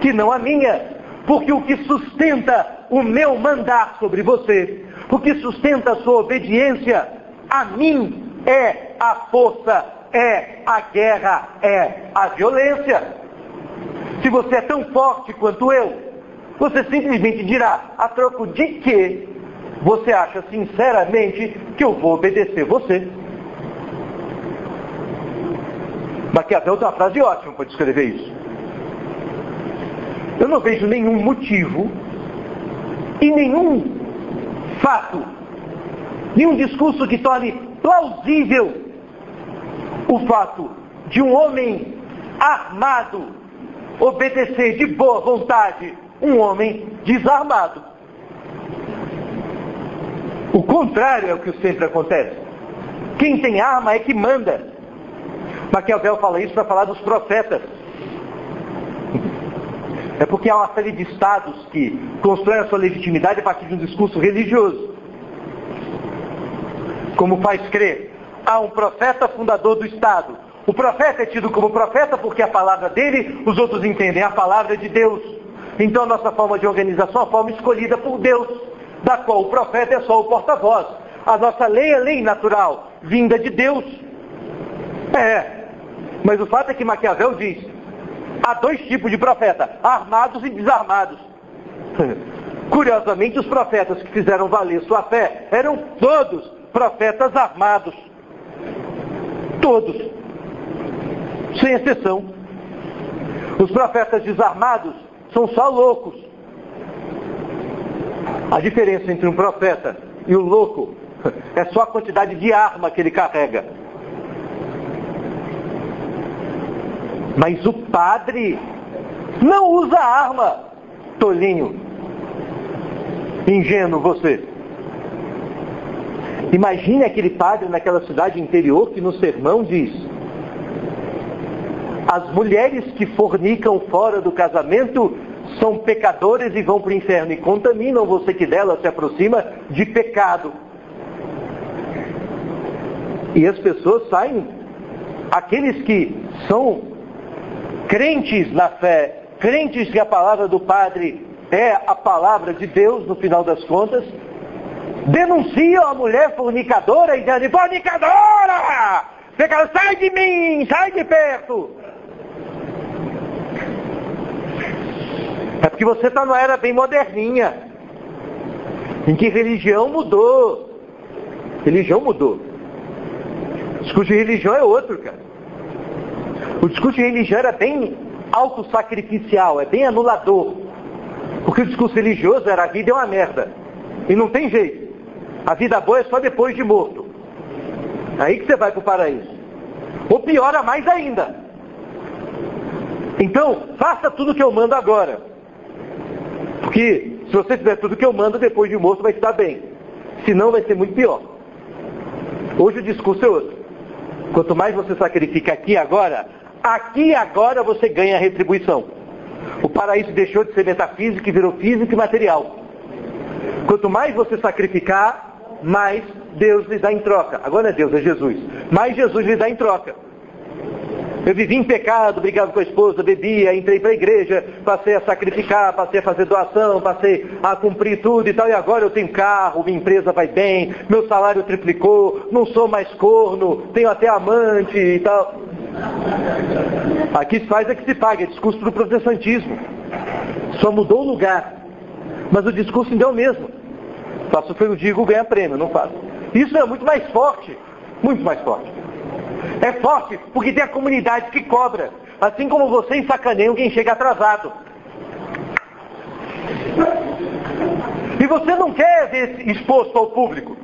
que não a minha. Porque o que sustenta o meu mandar sobre você, o que sustenta a sua obediência a mim é a força é a guerra, é a violência. Se você é tão forte quanto eu, você simplesmente dirá, a troco de que você acha sinceramente que eu vou obedecer você? Maquiavel tem uma frase ótima para descrever isso. Eu não vejo nenhum motivo e nenhum fato, nenhum discurso que torne plausível o fato de um homem armado obedecer de boa vontade um homem desarmado. O contrário é o que sempre acontece. Quem tem arma é que manda. Maquiavel fala isso para falar dos profetas. É porque há uma série de estados que constroem a sua legitimidade a partir de um discurso religioso. Como faz crer há um profeta fundador do Estado. O profeta é tido como profeta porque a palavra dele, os outros entendem, a palavra de Deus. Então a nossa forma de organização é a forma escolhida por Deus, da qual o profeta é só o porta-voz. A nossa lei é lei natural, vinda de Deus. É, mas o fato é que Maquiavel diz, há dois tipos de profeta, armados e desarmados. Curiosamente, os profetas que fizeram valer sua fé eram todos profetas armados. Todos. Sem exceção. Os profetas desarmados são só loucos. A diferença entre um profeta e o louco é só a quantidade de arma que ele carrega. Mas o padre não usa arma, tolinho. Ingênuo você. Imagine aquele padre naquela cidade interior que no sermão diz: as mulheres que fornicam fora do casamento são pecadoras e vão para o inferno e contaminam você que dela se aproxima de pecado. E as pessoas saem, aqueles que são crentes na fé, crentes que a palavra do Padre é a palavra de Deus no final das contas, denunciam a mulher fornicadora e dizem, fornicadora! Fica, sai de mim, sai de perto! É porque você está numa era bem moderninha, em que religião mudou. Religião mudou. De religião é outro, cara. O discurso de religião era bem autossacrificial, é bem anulador. Porque o discurso religioso era a vida é uma merda. E não tem jeito. A vida boa é só depois de morto. Aí que você vai para o paraíso. Ou piora mais ainda. Então, faça tudo que eu mando agora. Porque se você fizer tudo que eu mando depois de morto, vai estar bem. Senão vai ser muito pior. Hoje o discurso é outro. Quanto mais você sacrifica aqui agora, Aqui agora você ganha retribuição. O paraíso deixou de ser metafísico e virou físico e material. Quanto mais você sacrificar, mais Deus lhe dá em troca. Agora não é Deus, é Jesus. Mais Jesus lhe dá em troca. Eu vivi em pecado, brigava com a esposa, bebia, entrei para a igreja, passei a sacrificar, passei a fazer doação, passei a cumprir tudo e tal, e agora eu tenho carro, minha empresa vai bem, meu salário triplicou, não sou mais corno, tenho até amante e tal. Aqui se faz é que se paga, é discurso do protestantismo. Só mudou o lugar. Mas o discurso ainda é o mesmo. Faço o que eu digo, ganha prêmio, não faço. Isso é muito mais forte, muito mais forte. É forte porque tem a comunidade que cobra. Assim como vocês sacaneiam quem chega atrasado. E você não quer ver exposto ao público.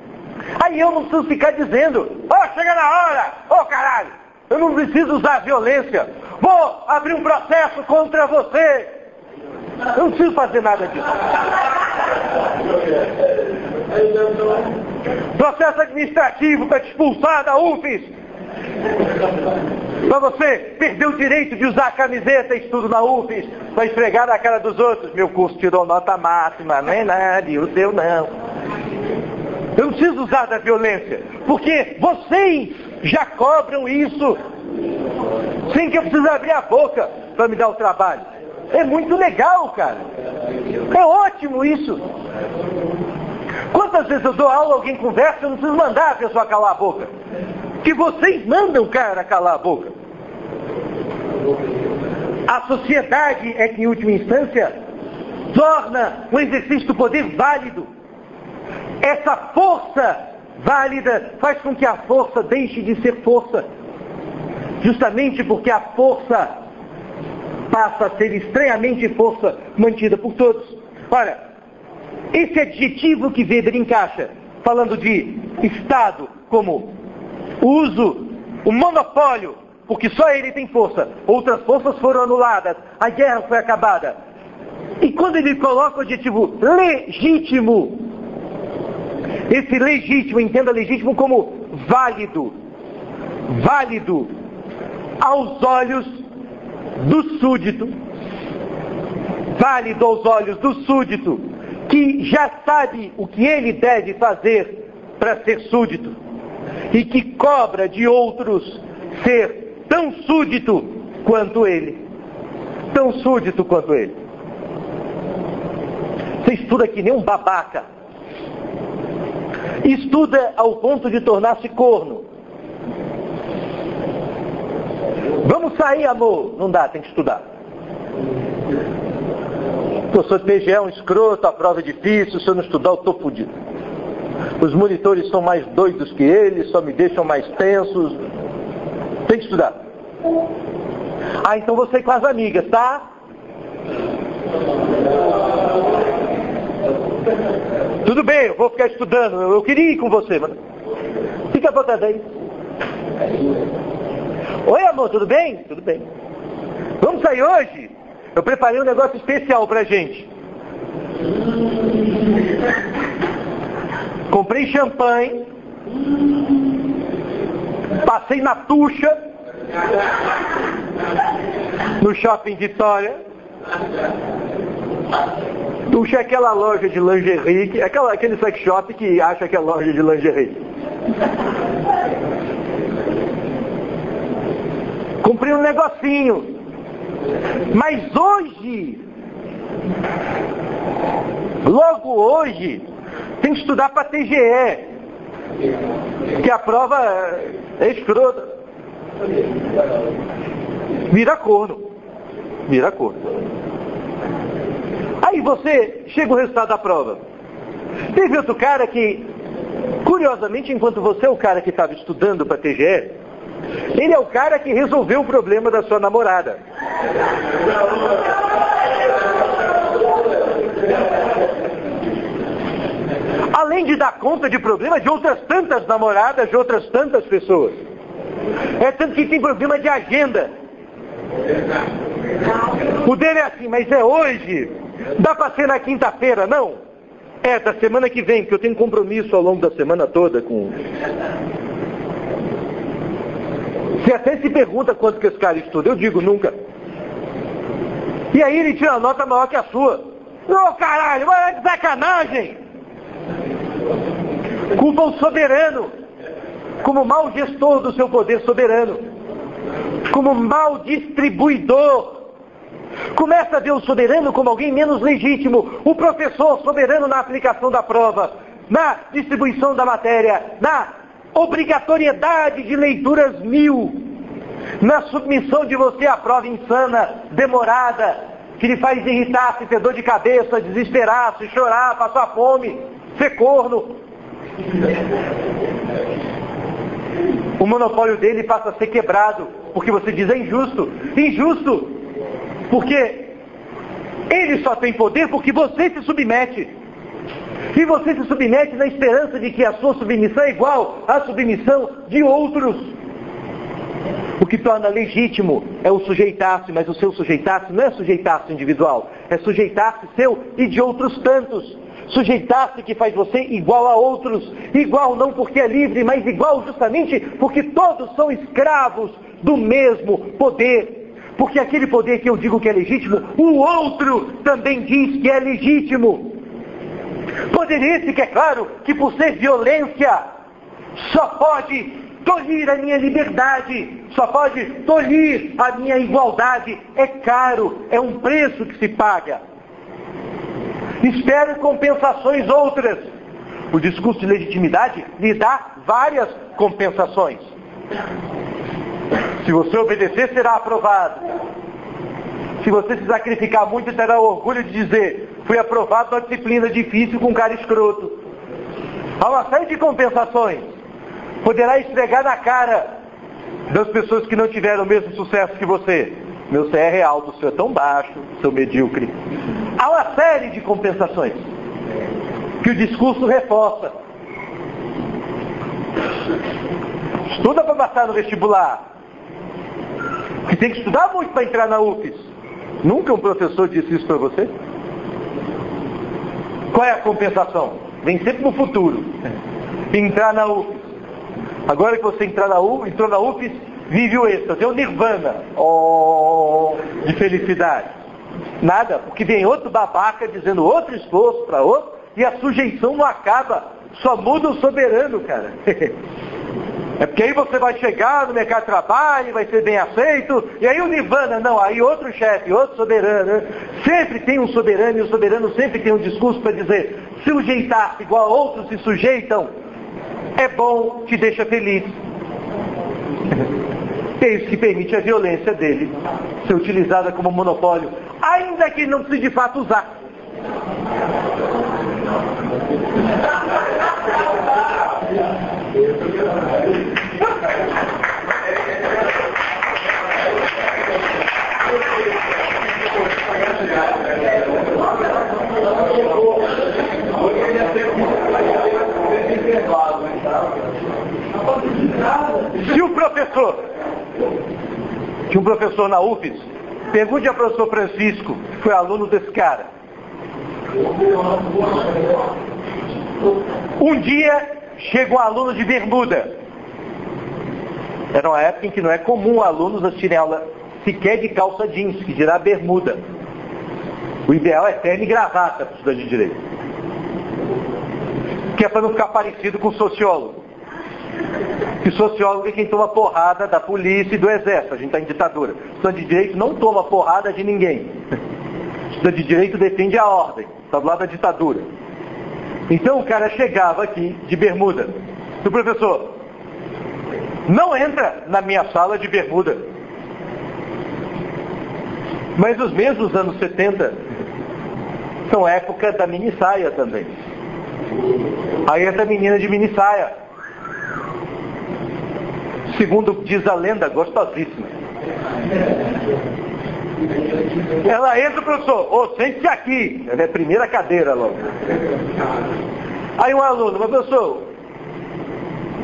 Aí eu não preciso ficar dizendo, ó, oh, chega na hora, ô oh, caralho, eu não preciso usar violência, vou abrir um processo contra você. Eu não preciso fazer nada disso. Processo administrativo para te expulsar da UFES. Para você perder o direito de usar camiseta e estudo na UFES para esfregar na cara dos outros. Meu curso tirou nota máxima, é nada, e o seu não. Eu não preciso usar da violência, porque vocês já cobram isso sem que eu precise abrir a boca para me dar o trabalho. É muito legal, cara. É ótimo isso. Quantas vezes eu dou aula, alguém conversa, eu não preciso mandar a pessoa calar a boca que vocês mandam o cara calar a boca. A sociedade é que, em última instância, torna o exercício do poder válido. Essa força válida faz com que a força deixe de ser força. Justamente porque a força passa a ser estranhamente força mantida por todos. Ora, esse adjetivo que Weber encaixa, falando de Estado como uso, o monopólio, porque só ele tem força. Outras forças foram anuladas, a guerra foi acabada. E quando ele coloca o adjetivo legítimo, esse legítimo, entenda legítimo como válido, válido aos olhos do súdito, válido aos olhos do súdito, que já sabe o que ele deve fazer para ser súdito e que cobra de outros ser tão súdito quanto ele. Tão súdito quanto ele. Você estuda que nem um babaca. Estuda ao ponto de tornar-se corno. Vamos sair, amor. Não dá, tem que estudar. O professor de PGE é um escroto, a prova é difícil, se eu não estudar eu estou fodido. Os monitores são mais doidos que eles, só me deixam mais tensos. Tem que estudar. Ah, então você com as amigas, tá? Tudo bem, eu vou ficar estudando. Eu queria ir com você, mas. Fica botando aí. Oi, amor, tudo bem? Tudo bem. Vamos sair hoje? Eu preparei um negócio especial pra gente. Comprei champanhe, passei na tucha, no shopping Vitória. Tuxa é aquela loja de lingerie, aquela, aquele sex shop que acha que é loja de lingerie. Comprei um negocinho. Mas hoje, logo hoje, tem que estudar para TGE, que a prova é escrota. Vira corno. Vira corno. Aí você chega o resultado da prova. Teve outro cara que, curiosamente, enquanto você é o cara que estava estudando para TGE, ele é o cara que resolveu o problema da sua namorada. além de dar conta de problemas de outras tantas namoradas, de outras tantas pessoas. É tanto que tem problema de agenda. O dele é assim, mas é hoje. Dá para ser na quinta-feira, não? É, da semana que vem, porque eu tenho compromisso ao longo da semana toda com. Você até se pergunta quanto que esse cara estuda. Eu digo nunca. E aí ele tira a nota maior que a sua. Ô oh, caralho, é de sacanagem! Culpa o soberano, como mau gestor do seu poder soberano, como mau distribuidor. Começa a ver o soberano como alguém menos legítimo, o professor soberano na aplicação da prova, na distribuição da matéria, na obrigatoriedade de leituras mil, na submissão de você à prova insana, demorada, que lhe faz irritar-se, ter dor de cabeça, desesperar-se, chorar, passar fome, ser corno. O monopólio dele passa a ser quebrado, porque você diz é injusto. Injusto, porque ele só tem poder porque você se submete. E você se submete na esperança de que a sua submissão é igual à submissão de outros. O que torna legítimo é o sujeitar-se, mas o seu sujeitar-se não é sujeitar-se individual, é sujeitar-se seu e de outros tantos. Sujeitar-se que faz você igual a outros, igual não porque é livre, mas igual justamente porque todos são escravos do mesmo poder. Porque aquele poder que eu digo que é legítimo, o outro também diz que é legítimo. Poder esse que é claro que por ser violência só pode tolir a minha liberdade, só pode tolir a minha igualdade. É caro, é um preço que se paga. Espere compensações outras. O discurso de legitimidade lhe dá várias compensações. Se você obedecer, será aprovado. Se você se sacrificar muito, terá orgulho de dizer: fui aprovado numa disciplina difícil com um cara escroto. Há uma série de compensações poderá esfregar na cara das pessoas que não tiveram o mesmo sucesso que você. Meu CR é alto, o seu é tão baixo, seu medíocre. Há uma série de compensações que o discurso reforça. Estuda para passar no vestibular. Que tem que estudar muito para entrar na UFES. Nunca um professor disse isso para você? Qual é a compensação? Vem sempre no futuro. Entrar na UFES. Agora que você entrar na UF, entrou na UFES, vive o êxtase, é o nirvana oh, de felicidade. Nada, porque vem outro babaca dizendo outro esforço para outro, e a sujeição não acaba, só muda o soberano, cara. É porque aí você vai chegar no mercado de trabalho, vai ser bem aceito, e aí o Nirvana, não, aí outro chefe, outro soberano. Sempre tem um soberano, e o soberano sempre tem um discurso para dizer, sujeitar-se igual a outros se sujeitam, é bom, te deixa feliz. É isso que permite a violência dele ser utilizada como monopólio, ainda que não precise de fato usar. Se o professor, tinha um professor na UFES, pergunte ao professor Francisco, que foi aluno desse cara. Um dia chega um aluno de bermuda. Era uma época em que não é comum alunos assistirem aula sequer de calça jeans, que dirá bermuda. O ideal é terno e gravata para estudante de direito. Que é para não ficar parecido com sociólogo. Que sociólogo é quem toma porrada da polícia e do exército. A gente está em ditadura. Estudante de direito não toma porrada de ninguém. Estudante de direito defende a ordem. Está do lado da ditadura. Então o cara chegava aqui de bermuda. O professor, não entra na minha sala de bermuda. Mas os mesmos anos 70 são época da mini saia também. Aí essa menina de mini saia segundo diz a lenda, gostosíssima. Ela entra, professor, ô, oh, sente-se aqui. É a primeira cadeira logo. Aí um aluno, mas professor,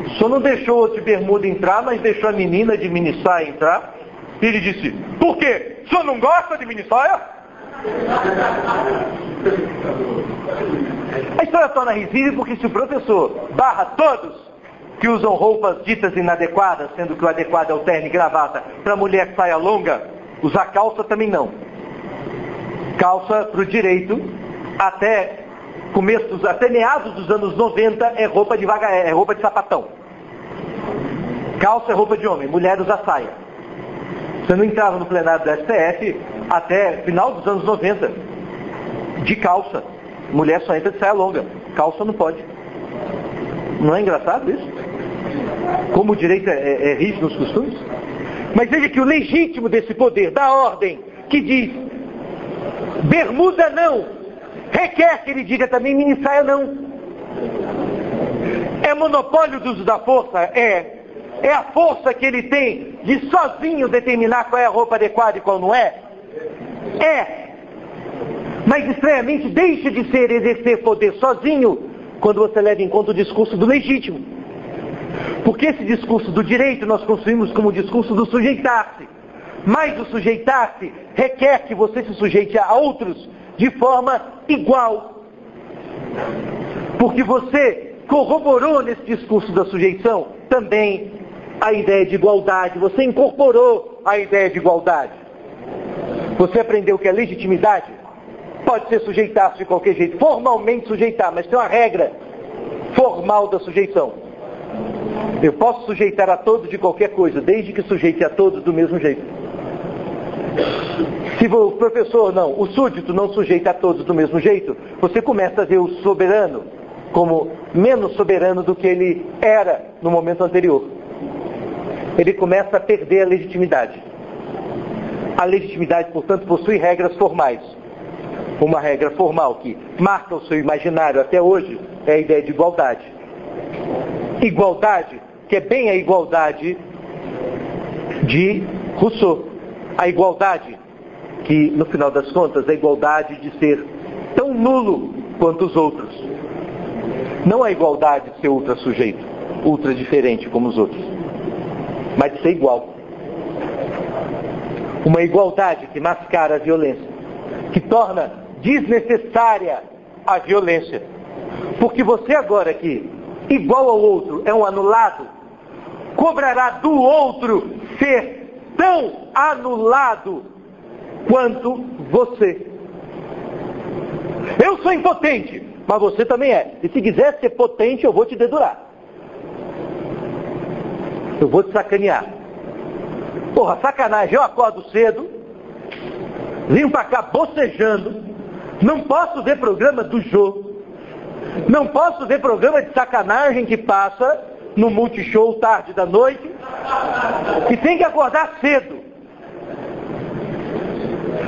o senhor não deixou o de bermuda entrar, mas deixou a menina de minissaia entrar? E ele disse, por quê? O senhor não gosta de minissaia? A história torna risível porque se o professor barra todos, que usam roupas ditas inadequadas, sendo que o adequado é o terno e gravata, para mulher que saia longa, usar calça também não. Calça para o direito, até começo, até meados dos anos 90 é roupa de vaga, é roupa de sapatão. Calça é roupa de homem, mulher usa saia. Você não entrava no plenário do STF até final dos anos 90 de calça. Mulher só entra de saia longa. Calça não pode. Não é engraçado isso? Como o direito é, é, é nos costumes? Mas veja que o legítimo desse poder, da ordem, que diz bermuda não, requer que ele diga também mini saia não. É monopólio do uso da força? É. É a força que ele tem de sozinho determinar qual é a roupa adequada e qual não é? É. Mas estranhamente deixa de ser exercer poder sozinho quando você leva em conta o discurso do legítimo. Porque esse discurso do direito nós construímos como o discurso do sujeitar-se. Mas o sujeitar-se requer que você se sujeite a outros de forma igual. Porque você corroborou nesse discurso da sujeição também a ideia de igualdade, você incorporou a ideia de igualdade. Você aprendeu que a legitimidade pode ser sujeitar-se de qualquer jeito, formalmente sujeitar, mas tem uma regra formal da sujeição. Eu posso sujeitar a todos de qualquer coisa, desde que sujeite a todos do mesmo jeito. Se o professor não, o súdito não sujeita a todos do mesmo jeito, você começa a ver o soberano como menos soberano do que ele era no momento anterior. Ele começa a perder a legitimidade. A legitimidade, portanto, possui regras formais. Uma regra formal que marca o seu imaginário até hoje é a ideia de igualdade. Igualdade, que é bem a igualdade de Rousseau. A igualdade, que no final das contas é a igualdade de ser tão nulo quanto os outros. Não a igualdade de ser ultra sujeito, ultra diferente como os outros, mas de ser igual. Uma igualdade que mascara a violência, que torna desnecessária a violência. Porque você agora que, igual ao outro, é um anulado, cobrará do outro ser tão anulado quanto você. Eu sou impotente, mas você também é. E se quiser ser potente, eu vou te dedurar. Eu vou te sacanear. Porra, sacanagem, eu acordo cedo, vim pra cá bocejando, não posso ver programa do jogo, não posso ver programa de sacanagem que passa no Multishow tarde da noite, e tem que acordar cedo.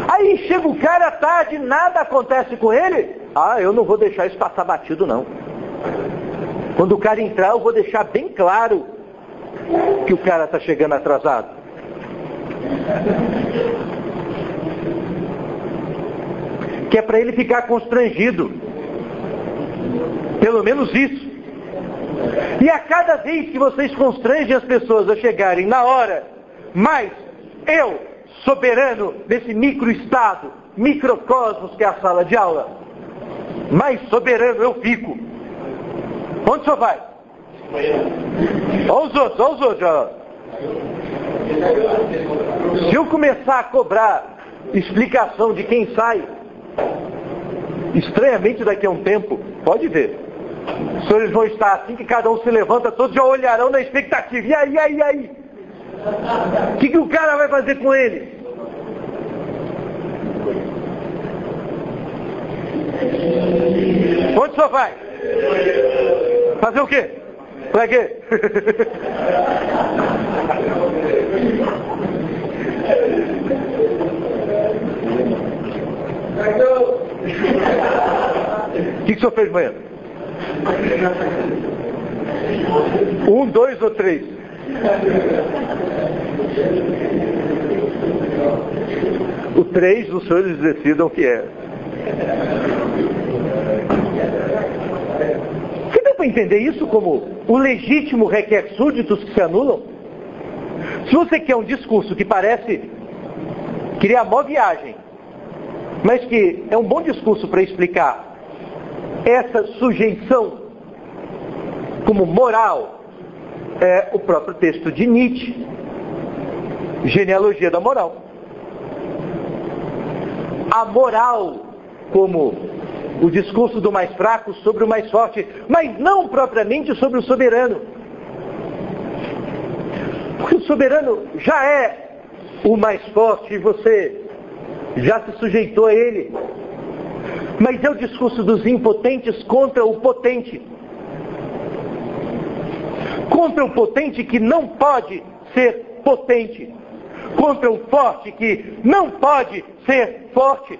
Aí chega o cara tarde, nada acontece com ele. Ah, eu não vou deixar isso passar batido não. Quando o cara entrar, eu vou deixar bem claro que o cara está chegando atrasado. Que é para ele ficar constrangido. Pelo menos isso. E a cada vez que vocês constrangem as pessoas a chegarem na hora, mais eu, soberano desse microestado, microcosmos que é a sala de aula, mais soberano eu fico. Onde o senhor vai? Olha os outros, olha os outros. Se eu começar a cobrar explicação de quem sai, estranhamente daqui a um tempo, pode ver. Os senhores vão estar assim que cada um se levanta, todos já olharão na expectativa. E aí, aí, aí? O que, que o cara vai fazer com ele? Onde senhor vai? Fazer o quê? Pra quê? O que, que o senhor fez amanhã? Um, dois ou três? O três, os senhores decidam o que é. Você deu para entender isso como o legítimo requer súditos que se anulam? Se você quer um discurso que parece criar mó viagem, mas que é um bom discurso para explicar essa sujeição como moral é o próprio texto de Nietzsche, Genealogia da Moral. A moral como o discurso do mais fraco sobre o mais forte, mas não propriamente sobre o soberano. Porque o soberano já é o mais forte e você já se sujeitou a ele. Mas é o discurso dos impotentes contra o potente. Contra o potente que não pode ser potente. Contra o forte que não pode ser forte.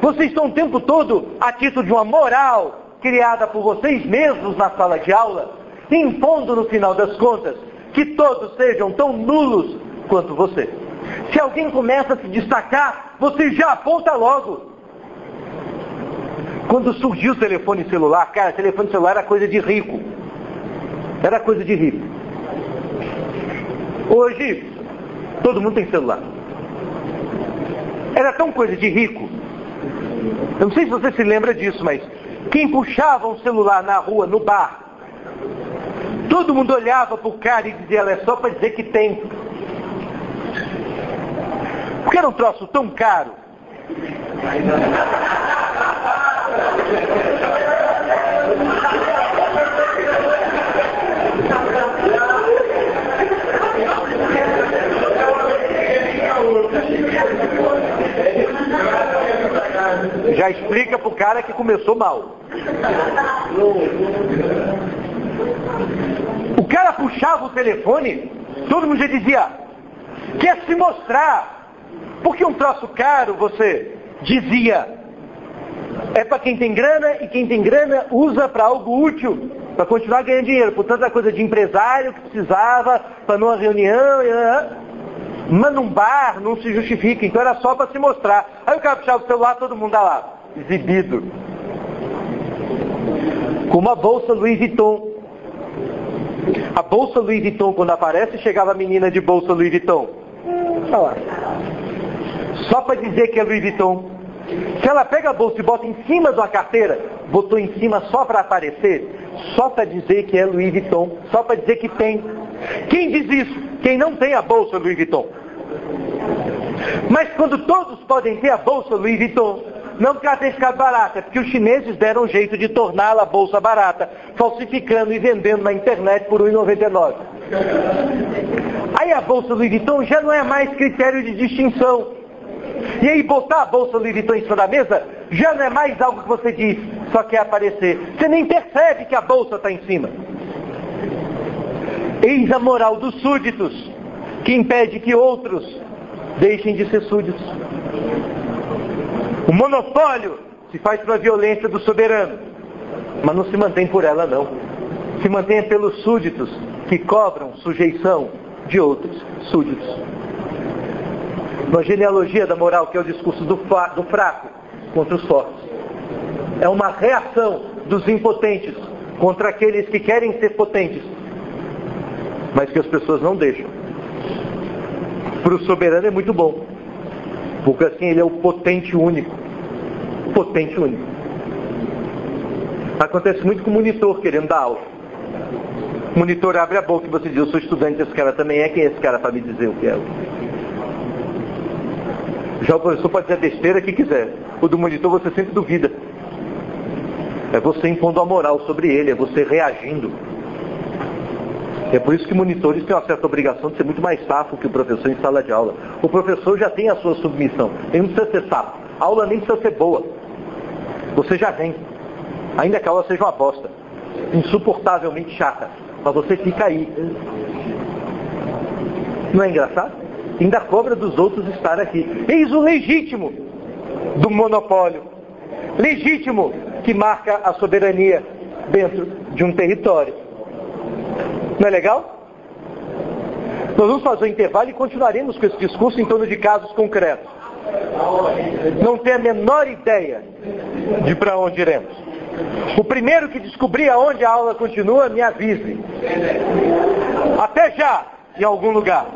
Vocês estão o tempo todo a título de uma moral criada por vocês mesmos na sala de aula, impondo no final das contas que todos sejam tão nulos quanto você. Se alguém começa a se destacar, você já aponta logo. Quando surgiu o telefone celular, cara, telefone celular era coisa de rico. Era coisa de rico. Hoje, todo mundo tem celular. Era tão coisa de rico. Eu não sei se você se lembra disso, mas quem puxava um celular na rua, no bar, todo mundo olhava pro cara e dizia, ela é só para dizer que tem. Porque era um troço tão caro. Já explica pro cara que começou mal. O cara puxava o telefone, todo mundo já dizia, quer se mostrar. Porque um troço caro, você dizia, é para quem tem grana e quem tem grana usa para algo útil, para continuar ganhando dinheiro. Portanto, é coisa de empresário que precisava para numa reunião. Mas num bar não se justifica, então era só para se mostrar. Aí o cara puxava o celular, todo mundo lá, exibido. Com uma bolsa Louis Vuitton. A bolsa Louis Vuitton, quando aparece, chegava a menina de bolsa Louis Vuitton. Olha lá. Só para dizer que é Louis Vuitton. Se ela pega a bolsa e bota em cima uma carteira, botou em cima só para aparecer, só para dizer que é Louis Vuitton, só para dizer que tem. Quem diz isso? Quem não tem a bolsa Louis Vuitton. Mas quando todos podem ter a bolsa Louis Vuitton, não porque ela tem ficado barata, é porque os chineses deram um jeito de torná-la bolsa barata, falsificando e vendendo na internet por R$ 1,99. Aí a bolsa Louis Vuitton já não é mais critério de distinção. E aí botar a bolsa Louis Vuitton em cima da mesa já não é mais algo que você diz, só quer aparecer. Você nem percebe que a bolsa está em cima. Eis a moral dos súditos, que impede que outros deixem de ser súditos. O monopólio se faz pela violência do soberano, mas não se mantém por ela não. Se mantém pelos súditos que cobram sujeição de outros súditos. Uma genealogia da moral, que é o discurso do, do fraco contra os fortes. É uma reação dos impotentes contra aqueles que querem ser potentes mas que as pessoas não deixam. Para o soberano é muito bom, porque assim ele é o potente único. Potente único. Acontece muito com o monitor querendo dar aula. O monitor abre a boca e você diz, eu sou estudante, esse cara também é, quem é esse cara para me dizer o que é? Já o professor pode dizer a besteira que quiser. O do monitor você sempre duvida. É você impondo a moral sobre ele, é você reagindo. É por isso que monitores têm uma certa obrigação de ser muito mais safo que o professor em sala de aula. O professor já tem a sua submissão. Ele não precisa ser safo. A aula nem precisa ser boa. Você já vem. Ainda que a aula seja uma bosta. Insuportavelmente chata. Mas você fica aí. Não é engraçado? Ainda cobra dos outros estar aqui. Eis o legítimo do monopólio. Legítimo que marca a soberania dentro de um território. Não é legal? Nós vamos fazer um intervalo e continuaremos com esse discurso em torno de casos concretos. Não tenho a menor ideia de para onde iremos. O primeiro que descobrir aonde a aula continua, me avise. Até já, em algum lugar.